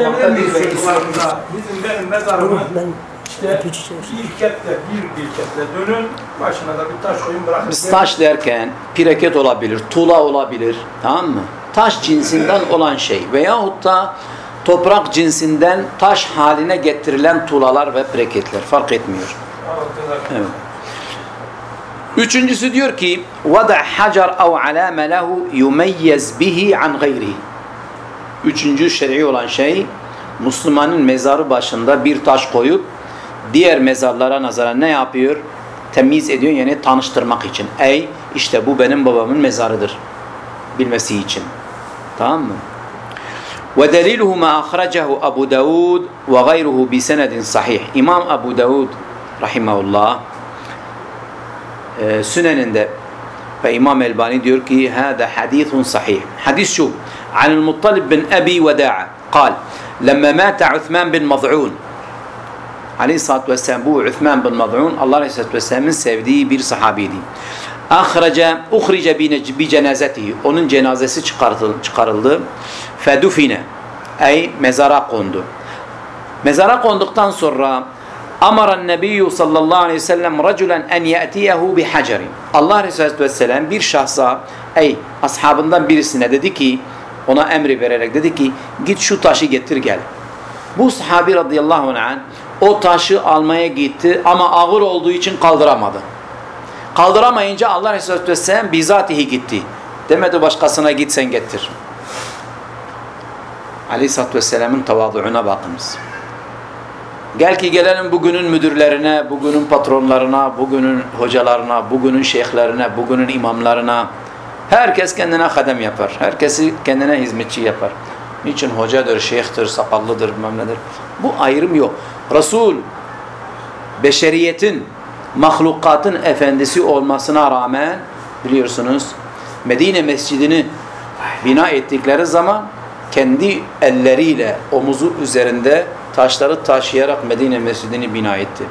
edebilir miyiz bir şey çocuklarımıza? Bizim benim mezarımı Ben işte ipucu çalışıyorum. bir ketle, bir bir ketle dönün, başına da bir taş koyun bırakın. Biz taş derken pireket olabilir, tuğla olabilir. Tamam mı? Taş cinsinden olan şey veyahut da toprak cinsinden taş haline getirilen tuğlalar ve pireketler fark etmiyor. Evet. Üçüncüsü diyor ki وَدَعْ حَجَرْ اَوْ عَلَامَ لَهُ يُمَيَّزْ بِهِ عَنْ غَيْرِهِ Üçüncü şer'i olan şey Müslümanın mezarı başında bir taş koyup diğer mezarlara nazaran ne yapıyor? Temiz ediyor yani tanıştırmak için. Ey işte bu benim babamın mezarıdır. Bilmesi için. Tamam mı? Ve deliluhu ma ahracahu Abu Davud ve gayruhu bi senedin sahih. İmam Abu Davud rahimahullah e, süneninde ve İmam Elbani diyor ki hâdâ hadîthun sahih. Hadis şu. عن المطلب بن أبي وداع قال لما مات عثمان بن مضعون Aleyhisselatü Vesselam bu Üthman bin Mad'un Allah Aleyhisselatü Vesselam'ın sevdiği bir sahabiydi. Ahraca, uhrice bi bi cenazetihi. Onun cenazesi çıkartıldı. çıkarıldı. Fedufine. Ey mezara kondu. Mezara konduktan sonra Amara Nebiyyü sallallahu aleyhi ve sellem raculen en ye'tiyehu bi hacerin. Allah Aleyhisselatü Vesselam bir şahsa ey ashabından birisine dedi ki ona emri vererek dedi ki git şu taşı getir gel. Bu sahabi radıyallahu anh o taşı almaya gitti ama ağır olduğu için kaldıramadı. Kaldıramayınca Allah Resulü Vesselam bizatihi gitti. Demedi başkasına git sen getir. Aleyhisselatü Vesselam'ın tavaduuna bakınız. Gel ki gelelim bugünün müdürlerine, bugünün patronlarına, bugünün hocalarına, bugünün şeyhlerine, bugünün imamlarına. Herkes kendine kadem yapar. Herkesi kendine hizmetçi yapar. Niçin hocadır, şeyhtir, sakallıdır, bilmem. Bu ayrım yok. Resul, beşeriyetin, mahlukatın efendisi olmasına rağmen biliyorsunuz Medine mescidini bina ettikleri zaman kendi elleriyle omuzu üzerinde taşları taşıyarak Medine mescidini bina etti.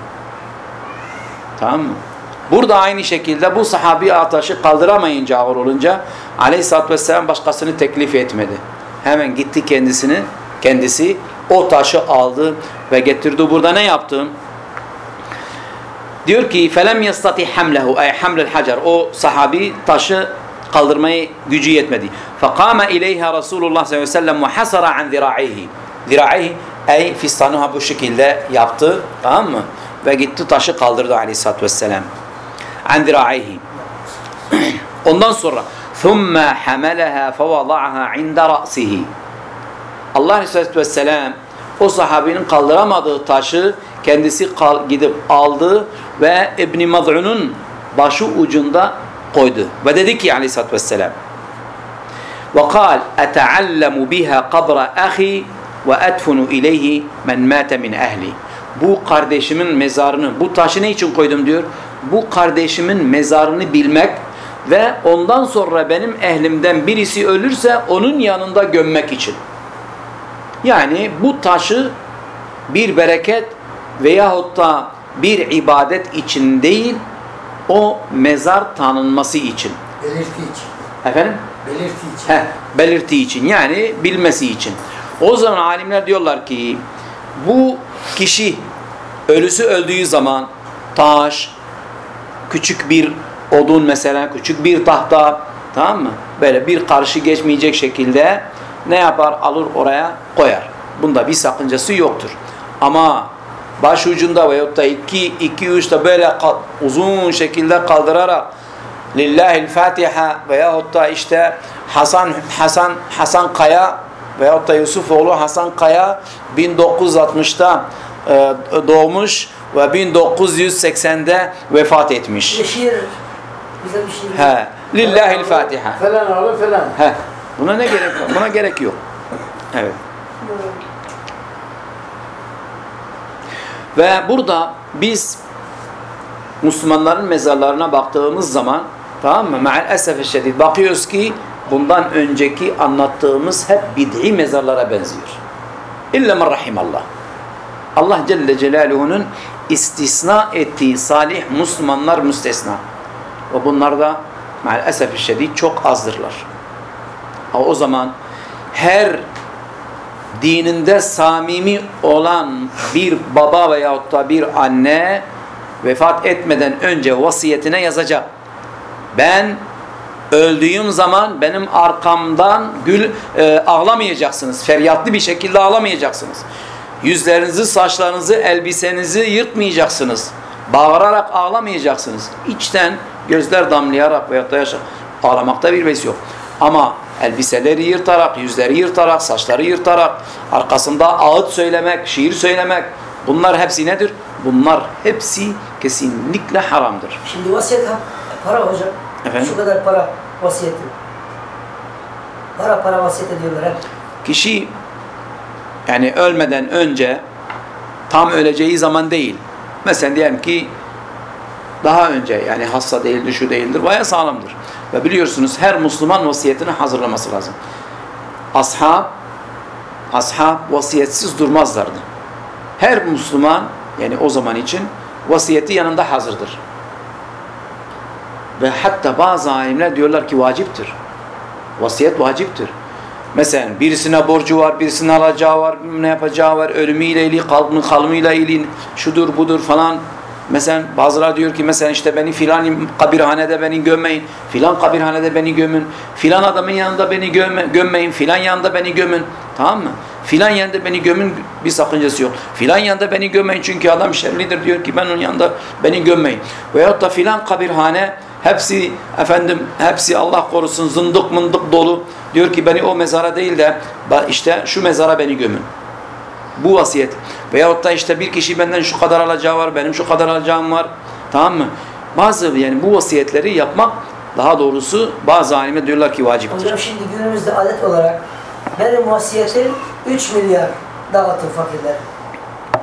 Tamam mı? Burada aynı şekilde bu sahabi taşı kaldıramayınca ağır olunca Aleyhisselatü Vesselam başkasını teklif etmedi. Hemen gitti kendisini, kendisi o taşı aldı ve getirdi. Burada ne yaptı? Diyor ki felem yastati hamlehu ay hamlel hacer. O sahabi taşı kaldırmayı gücü yetmedi. Fakama ileyha Resulullah sallallahu aleyhi ve sellem ve hasara an zira'ihi. Zira'ihi ay fistanıha bu şekilde yaptı. Tamam mı? Ve gitti taşı kaldırdı aleyhissalatü vesselam An zira'ihi. Ondan sonra ثُمَّ حَمَلَهَا فَوَضَعَهَا عِنْدَ رَأْسِهِ Allah Aleyhisselatü Vesselam o sahabinin kaldıramadığı taşı kendisi gidip aldı ve İbn-i Maz'un'un başı ucunda koydu. Ve dedi ki Aleyhisselatü Vesselam وَقَالْ أَتَعَلَّمُ بِهَا قَبْرَ أَخِي وَأَدْفُنُ إِلَيْهِ مَنْ مَاتَ مِنْ أَهْلِ Bu kardeşimin mezarını, bu taşı ne için koydum diyor? Bu kardeşimin mezarını bilmek ve ondan sonra benim ehlimden birisi ölürse onun yanında gömmek için. Yani bu taşı bir bereket veyahut da bir ibadet için değil, o mezar tanınması için. Belirti için. Efendim? Belirti için. Heh, belirti için yani bilmesi için. O zaman alimler diyorlar ki bu kişi ölüsü öldüğü zaman taş, küçük bir odun mesela, küçük bir tahta tamam mı? Böyle bir karşı geçmeyecek şekilde ne yapar? Alır oraya koyar. Bunda bir sakıncası yoktur. Ama baş ucunda veyahut da iki, iki uçta böyle uzun şekilde kaldırarak Lillahil Fatiha veyahut da işte Hasan Hasan Hasan Kaya veyahut da Yusufoğlu Hasan Kaya 1960'da e, doğmuş ve 1980'de vefat etmiş. Bir şiir, bize bir şiir. He. Lillahil Fatiha. Falan oğlu falan. He. Buna ne gerek var? Buna gerek yok. Evet. Ve burada biz Müslümanların mezarlarına baktığımız zaman tamam mı? Ma'al esefe şedid bakıyoruz ki bundan önceki anlattığımız hep bid'i mezarlara benziyor. İlla men rahimallah. Allah Celle Celaluhu'nun istisna ettiği salih Müslümanlar müstesna. Ve bunlar da maalesef şiddet çok azdırlar. O zaman her dininde samimi olan bir baba veyahut da bir anne vefat etmeden önce vasiyetine yazacak. Ben öldüğüm zaman benim arkamdan gül e, ağlamayacaksınız. Feryatlı bir şekilde ağlamayacaksınız. Yüzlerinizi, saçlarınızı, elbisenizi yırtmayacaksınız. Bağırarak ağlamayacaksınız. İçten gözler damlayarak veyahut da yaşa ağlamakta bir beis yok. Ama elbiseleri yırtarak, yüzleri yırtarak, saçları yırtarak, arkasında ağıt söylemek, şiir söylemek bunlar hepsi nedir? Bunlar hepsi kesinlikle haramdır. Şimdi vasiyet para hocam. Efendim? Şu kadar para vasiyeti. Para para vasiyet ediyorlar hep. Kişi yani ölmeden önce tam öleceği zaman değil. Mesela diyelim ki daha önce yani hasta değildir, şu değildir, baya sağlamdır. Ve biliyorsunuz her Müslüman vasiyetini hazırlaması lazım. Ashab, ashab vasiyetsiz durmazlardı. Her Müslüman yani o zaman için vasiyeti yanında hazırdır. Ve hatta bazı alimler diyorlar ki vaciptir. Vasiyet vaciptir. Mesela birisine borcu var, birisine alacağı var, ne yapacağı var, ölümüyle ilgili, kalbinin kalımıyla ilgili, şudur budur falan. Mesela bazıları diyor ki mesela işte beni filan kabirhanede beni gömmeyin, filan kabirhanede beni gömün, filan adamın yanında beni gömme, gömmeyin, filan yanında beni gömün. Tamam mı? Filan yanında beni gömün bir sakıncası yok. Filan yanında beni gömmeyin çünkü adam şerlidir diyor ki ben onun yanında beni gömmeyin. Veyahut da filan kabirhane hepsi efendim hepsi Allah korusun zındık mındık dolu. Diyor ki beni o mezara değil de işte şu mezara beni gömün. Bu vasiyet. Veyahut da işte bir kişi benden şu kadar alacağı var, benim şu kadar alacağım var. Tamam mı? Bazı yani bu vasiyetleri yapmak daha doğrusu bazı alimler diyorlar ki vaciptir. Hocam şimdi günümüzde adet olarak benim vasiyetim 3 milyar dağıtın fakirler.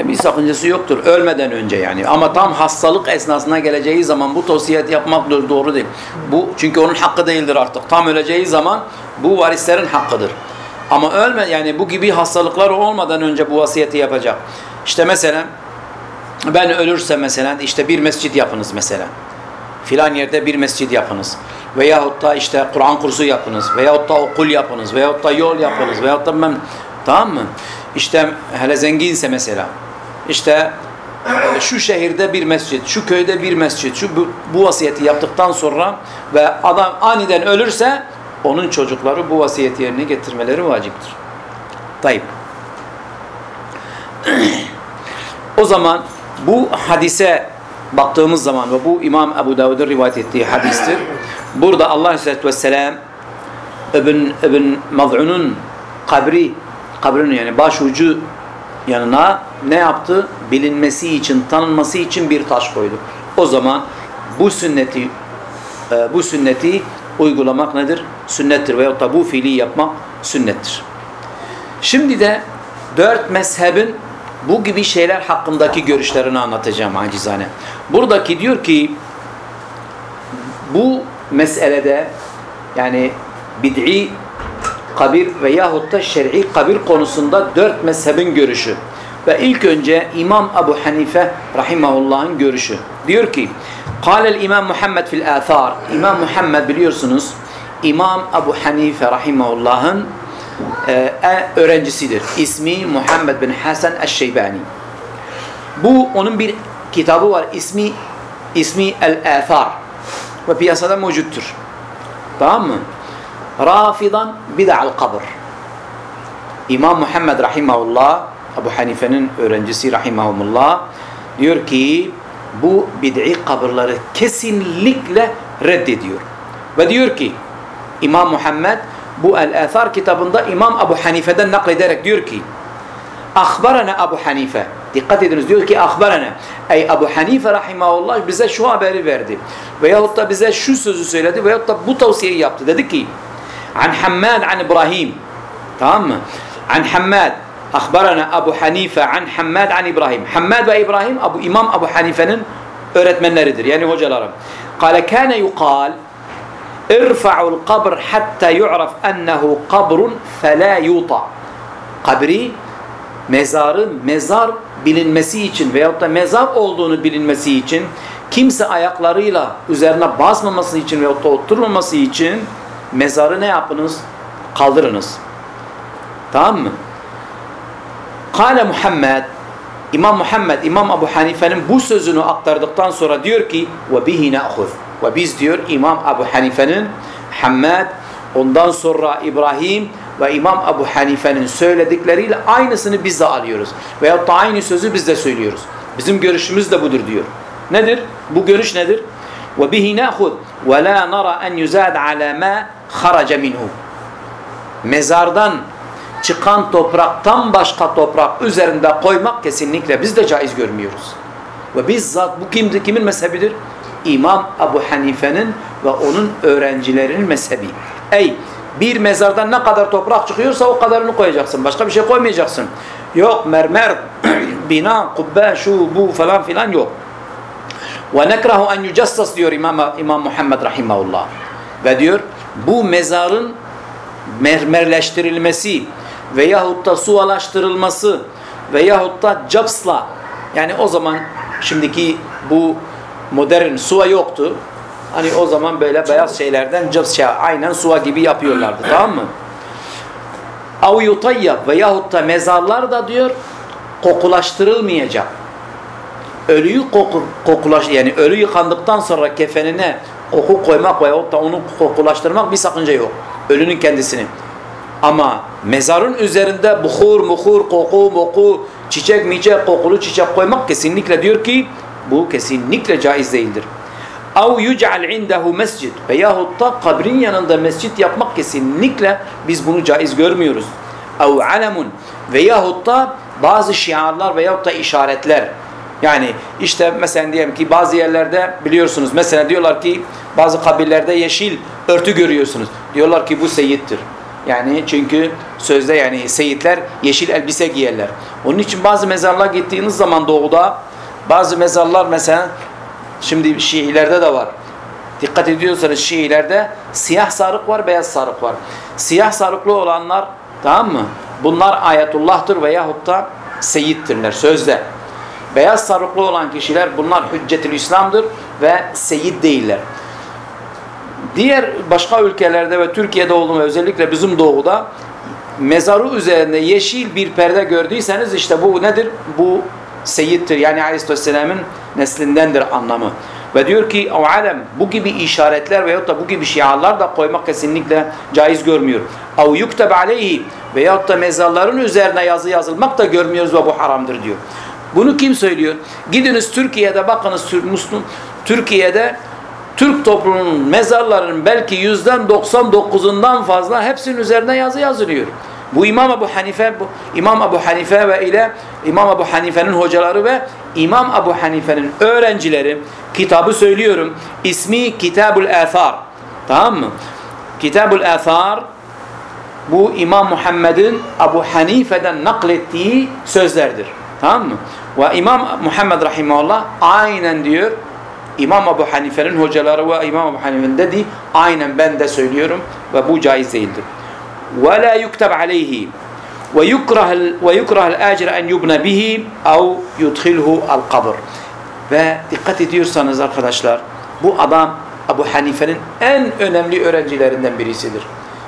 Bir sakıncası yoktur ölmeden önce yani. Ama tam hastalık esnasına geleceği zaman bu tosiyet yapmak do- doğru değil. Bu çünkü onun hakkı değildir artık. Tam öleceği zaman bu varislerin hakkıdır. Ama ölme yani bu gibi hastalıklar olmadan önce bu vasiyeti yapacak. İşte mesela ben ölürsem mesela işte bir mescit yapınız mesela. Filan yerde bir mescit yapınız. Veyahut da işte Kur'an kursu yapınız. Veyahut da okul yapınız. Veyahut da yol yapınız. Veyahut da ben tamam mı? İşte hele zenginse mesela. İşte e, şu şehirde bir mescit, şu köyde bir mescit, şu bu, bu vasiyeti yaptıktan sonra ve adam aniden ölürse onun çocukları bu vasiyeti yerine getirmeleri vaciptir. Tayyip. o zaman bu hadise baktığımız zaman ve bu İmam Ebu Davud'un rivayet ettiği hadistir. Burada Allah Aleyhisselatü Vesselam İbn, İbn Maz'un'un kabri, kabrinin yani başucu yanına ne yaptı? Bilinmesi için, tanınması için bir taş koydu. O zaman bu sünneti e, bu sünneti uygulamak nedir? Sünnettir veyahut da bu fiili yapmak sünnettir. Şimdi de dört mezhebin bu gibi şeyler hakkındaki görüşlerini anlatacağım acizane. Buradaki diyor ki bu meselede yani bid'i kabir veyahut da şer'i kabir konusunda dört mezhebin görüşü. Ve ilk önce İmam Ebu Hanife rahimahullah'ın görüşü. Diyor ki Kâlel İmam Muhammed fil âthâr İmam Muhammed biliyorsunuz İmam Ebu Hanife rahimahullah'ın e, öğrencisidir. İsmi Muhammed bin Hasan Eşşeybani. Bu onun bir kitabı var. İsmi ismi El-Âthâr ve piyasada mevcuttur. Tamam mı? Rafidan bid'al kabr. İmam Muhammed rahimahullah Ebu Hanife'nin öğrencisi rahimahumullah diyor ki bu bid'i kabırları kesinlikle reddediyor. Ve diyor ki İmam Muhammed bu El-Athar kitabında İmam Ebu Hanife'den naklederek diyor ki Akhbarana Ebu Hanife. Dikkat ediniz diyor ki akhbarana. Ey Ebu Hanife rahimahullah bize şu haberi verdi veyahut da bize şu sözü söyledi veyahut da bu tavsiyeyi yaptı. Dedi ki an Hammad an İbrahim. Tamam mı? An Hammad Akbarana Abu Hanife an Hammad an İbrahim. Hammad ve İbrahim Abu İmam Abu Hanife'nin öğretmenleridir. Yani hocaları. Kale kâne yukal irfa'ul kabr hatta yu'raf ennehu kabrun felâ yuta. Kabri mezarı mezar bilinmesi için veyahut da mezar olduğunu bilinmesi için kimse ayaklarıyla üzerine basmaması için veyahut da oturmaması için mezarı ne yapınız? Kaldırınız. Tamam mı? Kale Muhammed İmam Muhammed, İmam Ebu Hanife'nin bu sözünü aktardıktan sonra diyor ki ve bihi na'khuz. Ve biz diyor İmam Ebu Hanife'nin Hammed, ondan sonra İbrahim ve İmam Ebu Hanife'nin söyledikleriyle aynısını biz de alıyoruz. Veyahut da aynı sözü biz de söylüyoruz. Bizim görüşümüz de budur diyor. Nedir? Bu görüş nedir? Ve na'khuz ve la nara en yuzad ala ma kharaca minhu. Mezardan çıkan topraktan başka toprak üzerinde koymak kesinlikle biz de caiz görmüyoruz. Ve bizzat bu kimdir? Kimin mezhebidir? İmam Ebu Hanife'nin ve onun öğrencilerinin mezhebi. Ey bir mezardan ne kadar toprak çıkıyorsa o kadarını koyacaksın. Başka bir şey koymayacaksın. Yok mermer, bina, kubbe, şu bu falan filan yok. Ve nekrahu en yucassas diyor İmam, İmam Muhammed Rahimahullah. Ve diyor bu mezarın mermerleştirilmesi veyahut da sualaştırılması veyahut da capsla yani o zaman şimdiki bu modern suva yoktu. Hani o zaman böyle beyaz şeylerden caps şey, aynen suva gibi yapıyorlardı tamam mı? Av yutayyab veyahut da mezarlar da diyor kokulaştırılmayacak. Ölüyü koku, kokulaş yani ölü yıkandıktan sonra kefenine koku koymak veyahut da onu kokulaştırmak bir sakınca yok. Ölünün kendisini. Ama mezarın üzerinde buhur, muhur, koku, moku, çiçek, miçek, kokulu çiçek koymak kesinlikle diyor ki bu kesinlikle caiz değildir. Av yuc'al indehu mescid veyahut da kabrin yanında mescit yapmak kesinlikle biz bunu caiz görmüyoruz. Av alemun veyahut da bazı şiarlar veyahut da işaretler. Yani işte mesela diyelim ki bazı yerlerde biliyorsunuz mesela diyorlar ki bazı kabirlerde yeşil örtü görüyorsunuz. Diyorlar ki bu seyittir. Yani çünkü sözde yani seyitler yeşil elbise giyerler. Onun için bazı mezarlığa gittiğiniz zaman doğuda bazı mezarlar mesela şimdi Şiilerde de var. Dikkat ediyorsanız Şiilerde siyah sarık var, beyaz sarık var. Siyah sarıklı olanlar tamam mı? Bunlar ayetullah'tır veyahut da seyittirler sözde. Beyaz sarıklı olan kişiler bunlar hüccetül İslam'dır ve seyit değiller. Diğer başka ülkelerde ve Türkiye'de olduğum özellikle bizim doğuda mezarı üzerinde yeşil bir perde gördüyseniz işte bu nedir? Bu seyittir. Yani Aleyhisselam'ın neslindendir anlamı. Ve diyor ki o alem bu gibi işaretler veyahut da bu gibi şiarlar da koymak kesinlikle caiz görmüyor. Av yukteb aleyhi veyahut da mezarların üzerine yazı yazılmak da görmüyoruz ve bu haramdır diyor. Bunu kim söylüyor? Gidiniz Türkiye'de bakınız Müslüm Türkiye'de Türk toplumunun mezarlarının belki yüzden 99'undan fazla hepsinin üzerine yazı yazılıyor. Bu İmam Ebu Hanife, bu İmam Ebu Hanife ve ile İmam Ebu Hanife'nin hocaları ve İmam Ebu Hanife'nin öğrencileri kitabı söylüyorum. İsmi Kitabul Athar. Tamam mı? Kitabul Athar bu İmam Muhammed'in Ebu Hanife'den naklettiği sözlerdir. Tamam mı? Ve İmam Muhammed Rahimahullah aynen diyor İmam Ebu Hanife'nin hocaları ve İmam Ebu Hanife'nin dedi aynen ben de söylüyorum ve bu caiz değildir. ولا يكتب عليه ويكره ويكره الأجر أن يبنى به أو يدخله القبر ve dikkat ediyorsanız arkadaşlar bu adam Ebu Hanife'nin en önemli öğrencilerinden birisidir.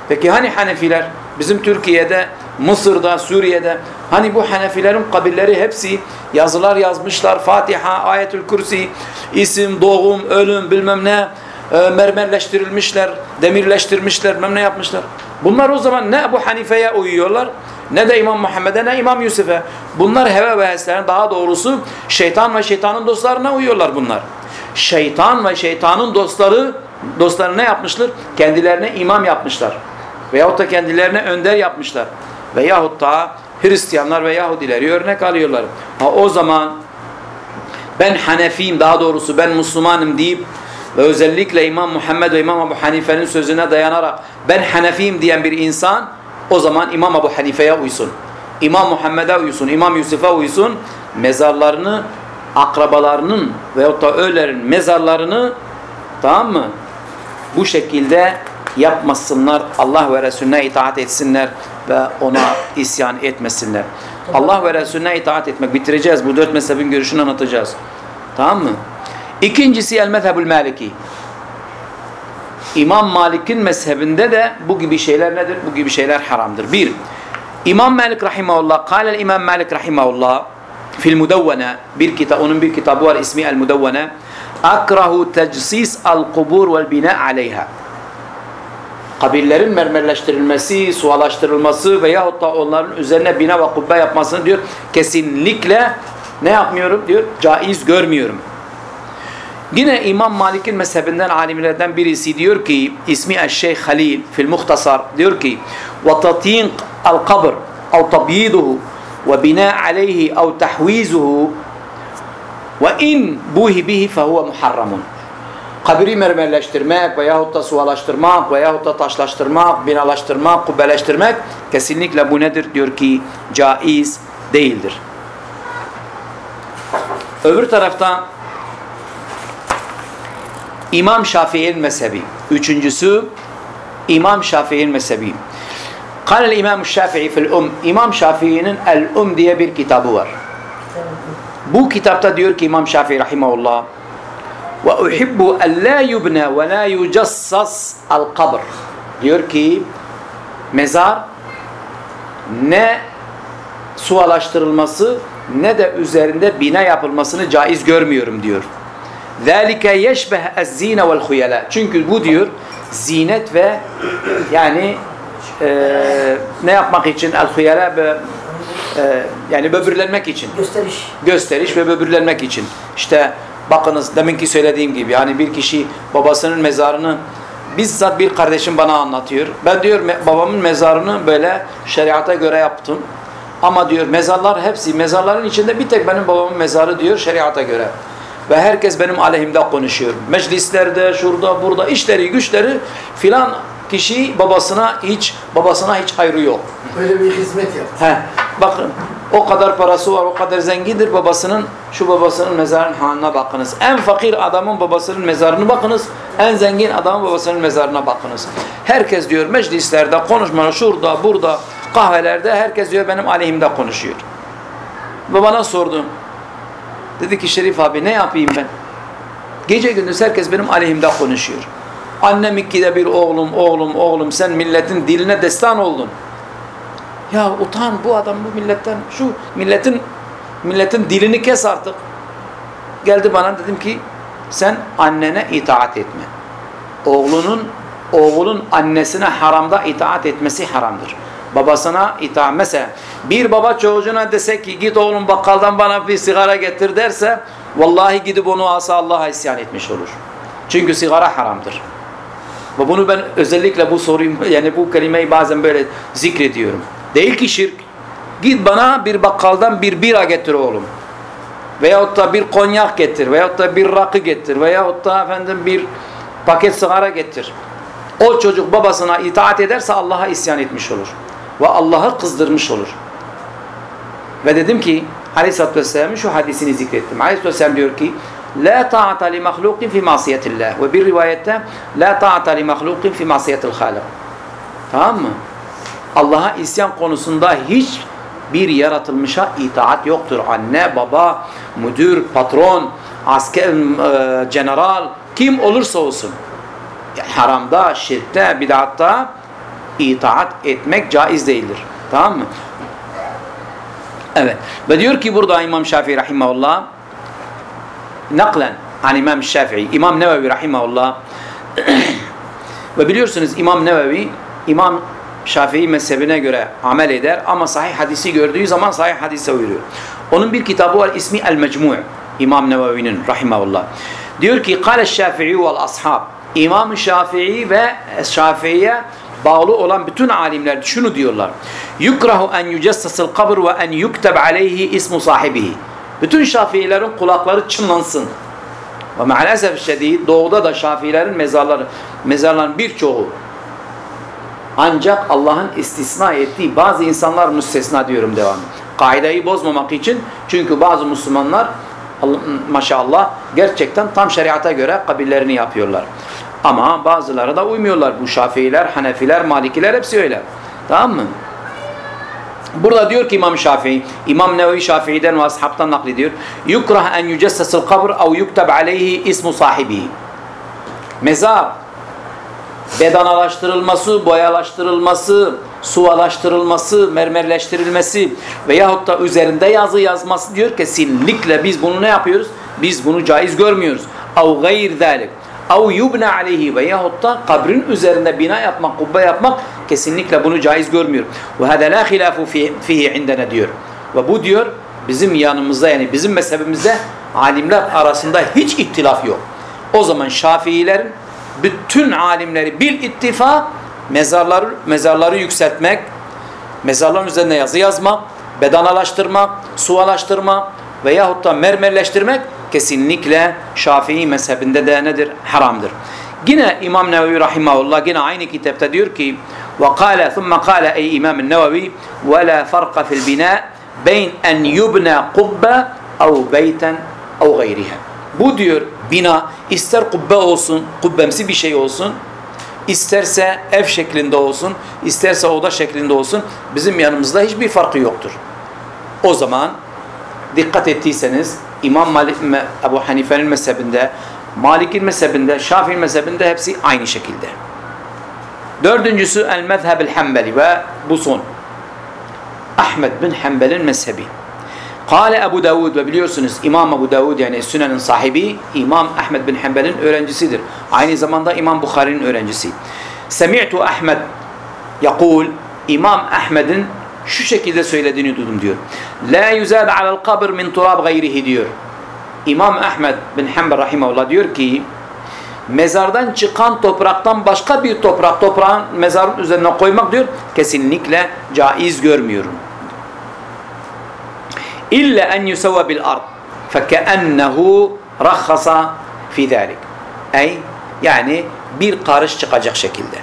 Peki hani Hanefiler bizim Türkiye'de, Mısır'da, Suriye'de hani bu Hanefilerin kabirleri hepsi yazılar yazmışlar. Fatiha, Ayetül Kürsi, isim, doğum, ölüm bilmem ne e, mermerleştirilmişler, demirleştirmişler, bilmem ne yapmışlar. Bunlar o zaman ne Ebu Hanife'ye uyuyorlar ne de İmam Muhammed'e ne İmam Yusuf'e. Bunlar heve ve heslerin daha doğrusu şeytan ve şeytanın dostlarına uyuyorlar bunlar. Şeytan ve şeytanın dostları dostları ne yapmışlar? Kendilerine imam yapmışlar. Veyahut da kendilerine önder yapmışlar. Veyahut da Hristiyanlar ve Yahudileri örnek alıyorlar. Ha o zaman ben Hanefiyim daha doğrusu ben Müslümanım deyip ve özellikle İmam Muhammed ve İmam Ebu Hanife'nin sözüne dayanarak ben Hanefiyim diyen bir insan o zaman İmam Ebu Hanife'ye uysun. İmam Muhammed'e uysun, İmam Yusuf'a uysun. Mezarlarını, akrabalarının veyahut da ölülerin mezarlarını tamam mı? Bu şekilde yapmasınlar. Allah ve Resulüne itaat etsinler ve ona isyan etmesinler. Allah ve Resulüne itaat etmek. Bitireceğiz. Bu dört mezhebin görüşünü anlatacağız. Tamam mı? İkincisi el mezhebül maliki. İmam Malik'in mezhebinde de bu gibi şeyler nedir? Bu gibi şeyler haramdır. Bir, İmam Malik rahimahullah, kâlel İmam Malik rahimahullah fil mudevvene bir kitap onun bir kitabı var ismi El Mudevvene akrahu tecsis al kubur vel bina aleyha kabirlerin mermerleştirilmesi, sualaştırılması veyahut da onların üzerine bina ve kubbe yapmasını diyor kesinlikle ne yapmıyorum diyor caiz görmüyorum. Yine İmam Malik'in mezhebinden alimlerden birisi diyor ki ismi Eşşeyh Halil fil muhtasar diyor ki وَتَطِينْ الْقَبْرِ اَوْ تَبْيِيدُهُ وَبِنَاء عَلَيْهِ اَوْ تَحْو۪يزُهُ وَاِنْ بُوهِ بِهِ فَهُوَ مُحَرَّمٌ Kabri mermerleştirmek veyahut da sualaştırmak veyahut da taşlaştırmak, binalaştırmak, kubbeleştirmek kesinlikle bu nedir? Diyor ki caiz değildir. Öbür tarafta İmam Şafii'nin mezhebi. Üçüncüsü İmam Şafii'nin mezhebi. Kâlel İmam Şafii fil um. İmam Şafii'nin El Um diye bir kitabı var. Bu kitapta diyor ki İmam Şafii rahimahullah ve uhibbu en la yubna ve la yucassas al kabr. Diyor ki mezar ne sualaştırılması ne de üzerinde bina yapılmasını caiz görmüyorum diyor. ذَٰلِكَ يَشْبَهَ الزِّينَ وَالْخُيَلَى Çünkü bu diyor zinet ve yani e, ne yapmak için el-huyala e, yani böbürlenmek için Gösteriş. gösteriş ve böbürlenmek için. İşte bakınız deminki söylediğim gibi yani bir kişi babasının mezarını bizzat bir kardeşim bana anlatıyor. Ben diyor babamın mezarını böyle şeriata göre yaptım. Ama diyor mezarlar hepsi mezarların içinde bir tek benim babamın mezarı diyor şeriata göre. Ve herkes benim aleyhimde konuşuyor. Meclislerde, şurada, burada işleri, güçleri filan kişi babasına hiç babasına hiç hayrı yok. Böyle bir hizmet yaptı. He, bakın o kadar parası var, o kadar zengindir babasının, şu babasının mezarının haline bakınız. En fakir adamın babasının mezarına bakınız, en zengin adamın babasının mezarına bakınız. Herkes diyor meclislerde, konuşmalar, şurada, burada, kahvelerde herkes diyor benim aleyhimde konuşuyor. Ve bana sordu. Dedi ki Şerif abi ne yapayım ben? Gece gündüz herkes benim aleyhimde konuşuyor. Annem ikide bir oğlum, oğlum, oğlum sen milletin diline destan oldun. Ya utan bu adam bu milletten şu milletin milletin dilini kes artık. Geldi bana dedim ki sen annene itaat etme. Oğlunun oğlun annesine haramda itaat etmesi haramdır. Babasına itaat mesela bir baba çocuğuna dese ki git oğlum bakkaldan bana bir sigara getir derse vallahi gidip onu alsa Allah'a isyan etmiş olur. Çünkü sigara haramdır. Ve bunu ben özellikle bu soruyu yani bu kelimeyi bazen böyle zikrediyorum. Değil ki şirk. Git bana bir bakkaldan bir bira getir oğlum. Veyahut da bir konyak getir. Veyahut da bir rakı getir. Veyahut da efendim bir paket sigara getir. O çocuk babasına itaat ederse Allah'a isyan etmiş olur. Ve Allah'ı kızdırmış olur. Ve dedim ki Aleyhisselatü Vesselam'ın şu hadisini zikrettim. Aleyhisselatü Vesselam diyor ki La ta'ata li mahlukin fi masiyetillah. Ve bir rivayette La ta'ata li mahlukin fi masiyetil halik. Tamam mı? Allah'a isyan konusunda hiç bir yaratılmışa itaat yoktur. Anne, baba, müdür, patron, asker, e, general, kim olursa olsun. Haramda, şirkte, bid'atta itaat etmek caiz değildir. Tamam mı? Evet. Ve diyor ki burada İmam Şafii rahimahullah naklen an İmam Şafii, İmam Nevevi rahimahullah ve biliyorsunuz İmam Nevevi İmam Şafii mezhebine göre amel eder ama sahih hadisi gördüğü zaman sahih hadise uyuruyor. Onun bir kitabı var ismi El Mecmu' İmam Nevevi'nin rahimahullah. Diyor ki kâle Şafii vel ashab İmam Şafii ve Şafii'ye bağlı olan bütün alimler şunu diyorlar. Yukrahu en yujassasıl kabr ve en yukteb aleyhi ismu sahibihi. Bütün Şafiilerin kulakları çınlansın. Ve maalesef şiddet doğuda da Şafiilerin mezarları, mezarların birçoğu ancak Allah'ın istisna ettiği bazı insanlar müstesna diyorum devamlı. Kaideyi bozmamak için çünkü bazı Müslümanlar maşallah gerçekten tam şeriata göre kabirlerini yapıyorlar. Ama bazıları da uymuyorlar. Bu Şafiiler, Hanefiler, Malikiler hepsi öyle. Tamam mı? Burada diyor ki İmam Şafii, İmam Nevevi Şafii'den ve ashabtan naklediyor. Yukrah en yücessesel kabr ev yukteb aleyhi ismu sahibihi. Mezar bedanalaştırılması, boyalaştırılması, suvalaştırılması, mermerleştirilmesi veyahut da üzerinde yazı yazması diyor kesinlikle biz bunu ne yapıyoruz? Biz bunu caiz görmüyoruz. Av gayr zalik. Av yubna aleyhi veyahut da kabrin üzerinde bina yapmak, kubbe yapmak kesinlikle bunu caiz görmüyor. Hada la hilafu fihi indena diyor. Ve bu diyor bizim yanımızda yani bizim mezhebimizde alimler arasında hiç ihtilaf yok. O zaman Şafiilerin bütün alimleri bil ittifak mezarları mezarları yükseltmek, mezarların üzerine yazı yazmak, bedanalaştırmak, suvalaştırmak veyahut da mermerleştirmek kesinlikle Şafii mezhebinde de nedir? Haramdır. Yine İmam Nevevi rahimahullah yine aynı kitapta diyor ki وقال ثم قال أي إمام النووي ولا فرق في البناء بين أن يبنى قبة أو بيتا أو غيرها bu diyor bina ister kubbe olsun, kubbemsi bir şey olsun, isterse ev şeklinde olsun, isterse oda şeklinde olsun bizim yanımızda hiçbir farkı yoktur. O zaman dikkat ettiyseniz İmam Malik, Ebu Hanife'nin mezhebinde, Malik'in mezhebinde, Şafii'nin mezhebinde hepsi aynı şekilde. Dördüncüsü el mezheb hanbeli ve bu son. Ahmed bin Hanbel'in mezhebi. Kale Ebu Davud ve biliyorsunuz İmam Ebu Davud yani Sünen'in sahibi İmam Ahmed bin Hanbel'in öğrencisidir. Aynı zamanda İmam Bukhari'nin öğrencisi. Semi'tu Ahmed yakul İmam Ahmed'in şu şekilde söylediğini duydum diyor. La yuzad alel kabr min turab gayrihi diyor. İmam Ahmed bin Hanbel rahimahullah diyor ki mezardan çıkan topraktan başka bir toprak toprağın mezarın üzerine koymak diyor kesinlikle caiz görmüyorum. İlla en yusavva bil ard fekeennehu rakhasa fi zalik. Ey yani bir karış çıkacak şekilde.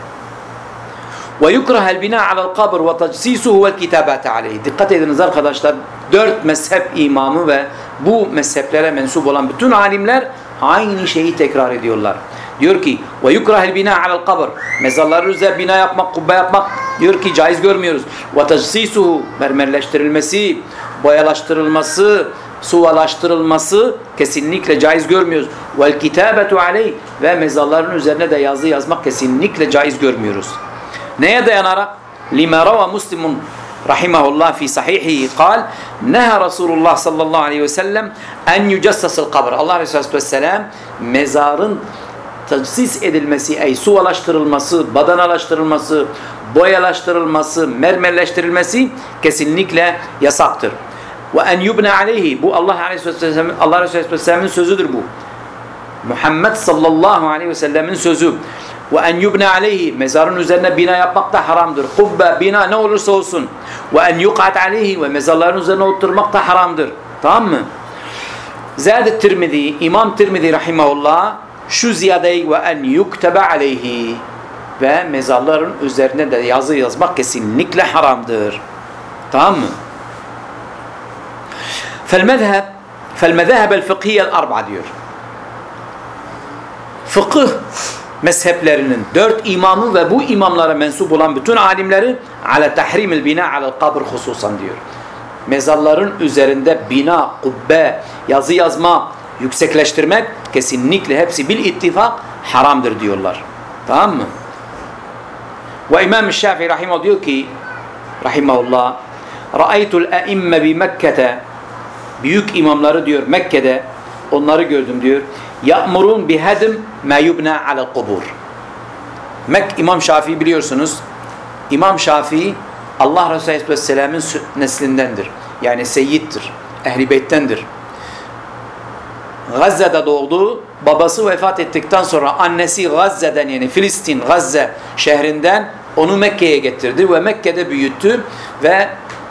Ve yukrahel bina alel kabr ve tecsisuhu vel kitabate aleyhi. Dikkat ediniz arkadaşlar. Dört mezhep imamı ve bu mezheplere mensup olan bütün alimler aynı şeyi tekrar ediyorlar. Diyor ki ve yukrahel bina alel kabr. Mezarların üzerine bina yapmak, kubbe yapmak diyor ki caiz görmüyoruz. Ve tecsisuhu mermerleştirilmesi, boyalaştırılması, suvalaştırılması kesinlikle caiz görmüyoruz. Vel kitabetu aleyh ve mezarların üzerine de yazı yazmak kesinlikle caiz görmüyoruz. Neye dayanarak? Lima rava Müslimun rahimahullah fi sahihi kal neha Resulullah sallallahu aleyhi ve sellem en yücessasıl kabr. Allah Resulü vesselam mezarın tecsis edilmesi, ey suvalaştırılması, badanalaştırılması, boyalaştırılması, mermerleştirilmesi kesinlikle yasaktır. Ve en yubne aleyhi bu Allah Aleyhisselam Allah Resulü Vesselam'ın sözüdür bu. Muhammed sallallahu aleyhi ve sellemin sözü. Ve en yubne aleyhi mezarın üzerine bina yapmak da haramdır. Kubbe bina ne olursa olsun. Ve en yuqat aleyhi ve mezarların üzerine oturmak da haramdır. Tamam mı? Zâd Tirmizi, İmam Tirmizi rahimahullah şu ziyadeyi ve en yuktebe aleyhi ve mezarların üzerine de yazı yazmak kesinlikle haramdır. Tamam mı? Felmezheb felmezhebel fıkhiyel arba diyor. Fıkıh mezheplerinin dört imamı ve bu imamlara mensup olan bütün alimleri ala tahrimil bina alel kabr hususan diyor. Mezarların üzerinde bina, kubbe, yazı yazma, yüksekleştirmek kesinlikle hepsi bil ittifak haramdır diyorlar. Tamam mı? Ve İmam Şafii rahimehullah diyor ki rahimehullah "Ra'aytu'l-e'imme bi Mekke'te" büyük imamları diyor Mekke'de onları gördüm diyor. Ya'murun bi hadim ma yubna alel kubur. Mek İmam Şafii biliyorsunuz. İmam Şafii Allah Resulü Aleyhisselam'ın neslindendir. Yani seyyittir. Ehli beyttendir. Gazze'de doğdu. Babası vefat ettikten sonra annesi Gazze'den yani Filistin, Gazze şehrinden onu Mekke'ye getirdi ve Mekke'de büyüttü ve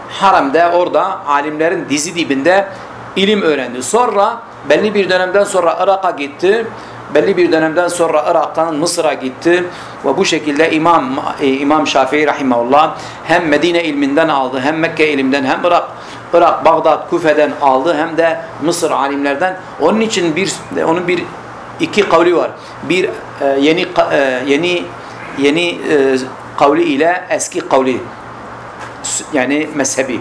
haremde orada alimlerin dizi dibinde ilim öğrendi. Sonra belli bir dönemden sonra Irak'a gitti. Belli bir dönemden sonra Irak'tan Mısır'a gitti ve bu şekilde İmam e, İmam Şafii rahimahullah hem Medine ilminden aldı, hem Mekke ilimden, hem Irak Irak, Bağdat, Küfe'den aldı hem de Mısır alimlerden. Onun için bir onun bir iki kavli var. Bir e, yeni e, yeni yeni e, kavli ile eski kavli yani mezhebi.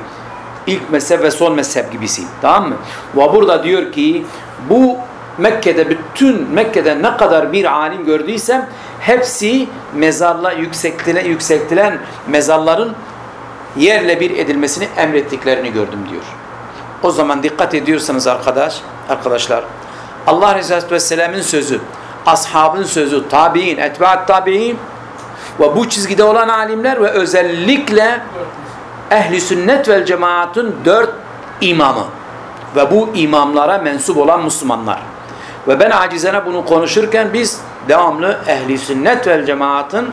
İlk mezhep ve son mezhep gibisi. Tamam mı? Ve burada diyor ki bu Mekke'de bütün Mekke'de ne kadar bir alim gördüysem hepsi mezarla yükseltilen, yükseltilen mezarların yerle bir edilmesini emrettiklerini gördüm diyor. O zaman dikkat ediyorsanız arkadaş, arkadaşlar Allah Resulü Vesselam'ın sözü, ashabın sözü, tabi'in, etba'at tabi'in ve bu çizgide olan alimler ve özellikle ehli sünnet vel cemaatın dört imamı ve bu imamlara mensup olan Müslümanlar. Ve ben acizene bunu konuşurken biz devamlı ehli sünnet vel cemaatın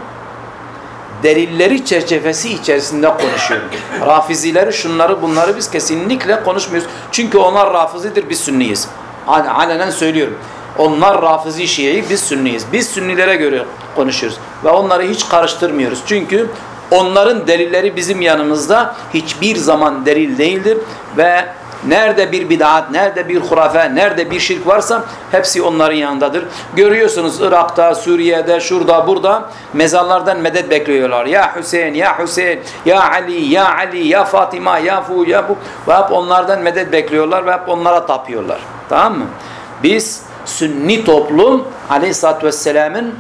delilleri çerçevesi içerisinde konuşuyoruz. Rafizileri şunları bunları biz kesinlikle konuşmuyoruz. Çünkü onlar rafizidir biz sünniyiz. Al- Alenen söylüyorum. Onlar rafizi şiiyi biz sünniyiz. Biz sünnilere göre konuşuyoruz. Ve onları hiç karıştırmıyoruz. Çünkü onların delilleri bizim yanımızda hiçbir zaman delil değildir. Ve Nerede bir bid'at, nerede bir hurafe, nerede bir şirk varsa hepsi onların yanındadır. Görüyorsunuz Irak'ta, Suriye'de, şurada, burada mezarlardan medet bekliyorlar. Ya Hüseyin, ya Hüseyin, ya Ali, ya Ali, ya Fatima, ya Fu, ya bu. Ve hep onlardan medet bekliyorlar ve hep onlara tapıyorlar. Tamam mı? Biz sünni toplum Aleyhisselatü Vesselam'ın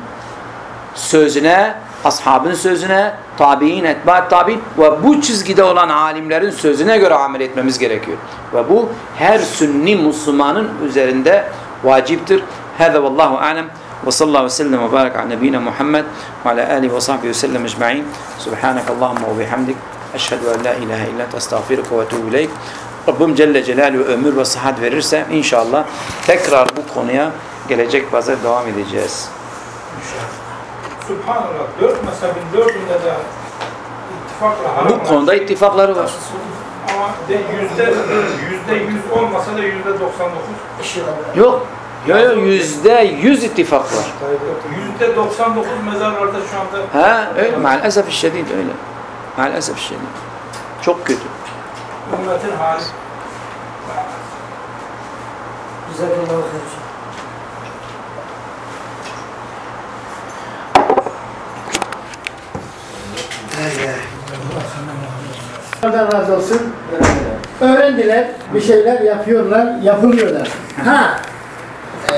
sözüne, ashabın sözüne, tabi'in, etba'at tabi'in ve bu çizgide olan alimlerin sözüne göre amel etmemiz gerekiyor. Ve bu her sünni Müslümanın üzerinde vaciptir. Hâzâ vallahu alem ve sallallahu ve sellem ve barik ala nebine Muhammed ve ala alihi ve sahbihi ve sellem ecma'in. Subhanakallahumma ve bihamdik. Eşhedü en la ilahe illa ente estağfiruke ve etûbü ileyk. Rabbim Celle Celaluhu ömür ve sıhhat verirse inşallah tekrar bu konuya gelecek pazar devam edeceğiz. Subhanallah. Dört mezhebin dördünde de ittifakla haram Bu konuda ittifakları var. Ama de yüzde, yüzde yüz olmasa da yüzde doksan dokuz. Yok. Yok yok yüzde yüz ittifak var. Yüzde doksan dokuz mezarlarda şu anda Ha öyle maalesef şiddet öyle. Maalesef şiddet. Çok kötü. ümmetin hali. Cezakallahu khairan. Allah razı olsun. Öğrendiler, bir şeyler yapıyorlar, yapılıyorlar. Ha, e,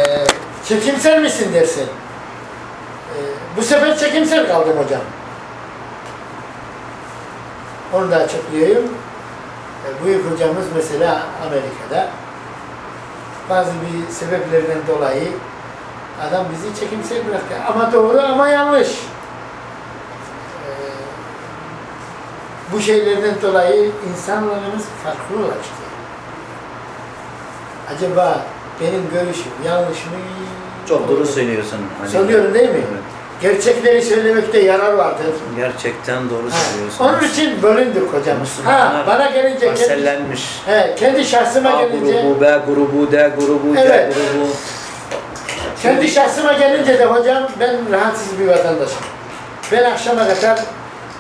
çekimsel misin dersin? E, bu sefer çekimsel kaldım hocam. Onu da açıklayayım. E, büyük hocamız mesela Amerika'da bazı bir sebeplerden dolayı adam bizi çekimsel bıraktı. Ama doğru ama yanlış. Bu şeylerden dolayı insanlarımız farklılaştı. Acaba benim görüşüm yanlış mı? Çok doğru söylüyorsun. Ali. Söylüyorum değil mi? Evet. Gerçekleri söylemekte yarar vardır. Gerçekten doğru Ha, söylüyorsun. Onun için bölündük hocam. Ha, bana gelince kendi, parsellenmiş. he, kendi şahsıma A gelince grubu, B grubu, D grubu, Evet. Grubu. kendi şahsıma gelince de hocam ben rahatsız bir vatandaşım. Ben akşama kadar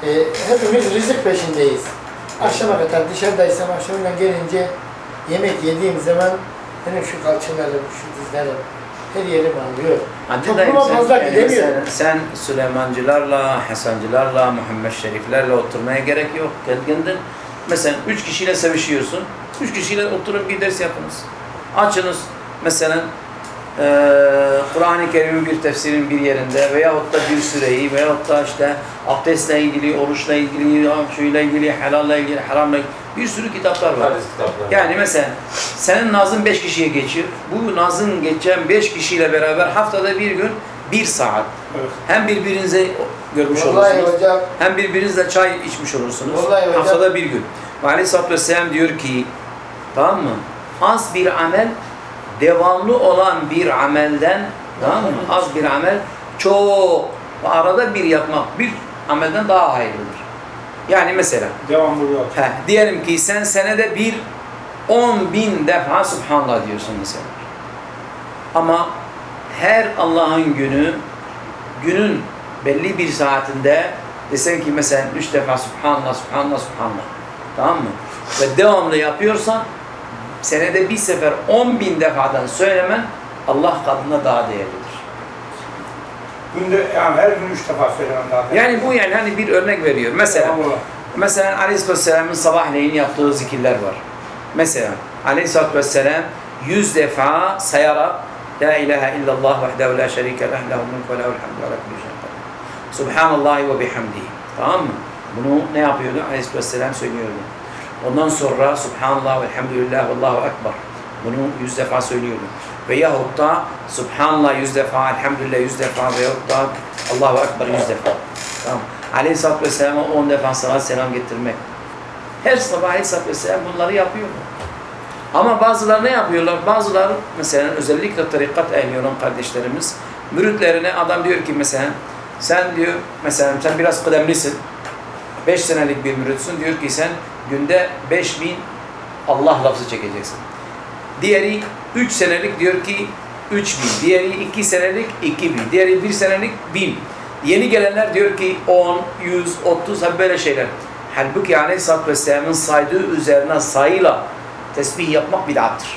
e, hepimiz rızık peşindeyiz. Akşama kadar dışarıdaysam akşamdan gelince yemek yediğim zaman benim şu kalçalarım, şu dizlerim her yerim ağrıyor. Topluma fazla yani gidemiyorum. Sen, sen Süleymancılarla, Hasancılarla, Muhammed Şeriflerle oturmaya gerek yok. Kendin mesela üç kişiyle sevişiyorsun. Üç kişiyle oturup bir ders yapınız. Açınız mesela eee Kur'an-ı Kerim'in bir tefsirin bir yerinde veyahut da bir süreyi veyahut da işte abdestle ilgili, oruçla ilgili, şuyla ilgili, helalla ilgili, haramla ilgili bir sürü kitaplar var. Yani mesela senin nazın beş kişiye geçiyor. Bu nazın geçen beş kişiyle beraber haftada bir gün bir saat. Evet. Hem birbirinize görmüş Vallahi olursunuz. hocam Hem birbirinizle çay içmiş olursunuz. Vallahi hocam. Haftada bir gün. Ve Aleyhisselatü Vesselam diyor ki tamam mı? Az bir amel devamlı olan bir amelden tamam mı? Az bir amel çok arada bir yapmak bir amelden daha hayırlıdır. Yani mesela Devamlı yok. Heh, diyelim ki sen senede bir 10 bin defa Subhanallah diyorsun mesela. Ama her Allah'ın günü, günün belli bir saatinde desen ki mesela üç defa Subhanallah, Subhanallah, Subhanallah. Tamam mı? Ve devamlı yapıyorsan senede bir sefer 10 bin defadan söylemen Allah katında daha değerlidir. Günde yani her gün üç defa söylemem daha. Yani bu yani hani bir örnek veriyor. Mesela Devamlı. Mesela Aleyhisselam'ın sabahleyin yaptığı zikirler var. Mesela Aleyhisselatü Vesselam yüz defa sayarak La ilahe illallah vahdehu la şerike leh lehu mulk ve lehul hamdu ve ala kulli şeyin kadir. Subhanallahi ve bihamdihi. Tamam mı? Bunu ne yapıyordu? Aleyhisselam söylüyordu. Ondan sonra Subhanallah ve elhamdülillah Allahu Ekber. Bunu yüz defa söylüyordu. Ve yahut da Subhanallah yüz defa, elhamdülillah yüz defa veyahut da Allahu Ekber yüz defa. Tamam. Aleyhisselatü Vesselam'a on defa salat selam getirmek. Her sabah Aleyhisselatü Vesselam bunları yapıyor. Ama bazıları ne yapıyorlar? Bazıları mesela özellikle tarikat ehli kardeşlerimiz müritlerine adam diyor ki mesela sen diyor mesela sen biraz kıdemlisin. 5 senelik bir müritsin. Diyor ki sen günde 5000 Allah lafzı çekeceksin. Diğeri 3 senelik diyor ki 3000. Diğeri 2 senelik 2000. Diğeri 1 senelik 1000. Yeni gelenler diyor ki 10, 100, 30 hep böyle şeyler. Halbuki Aleyhisselatü Vesselam'ın saydığı üzerine sayıyla tesbih yapmak bid'attır.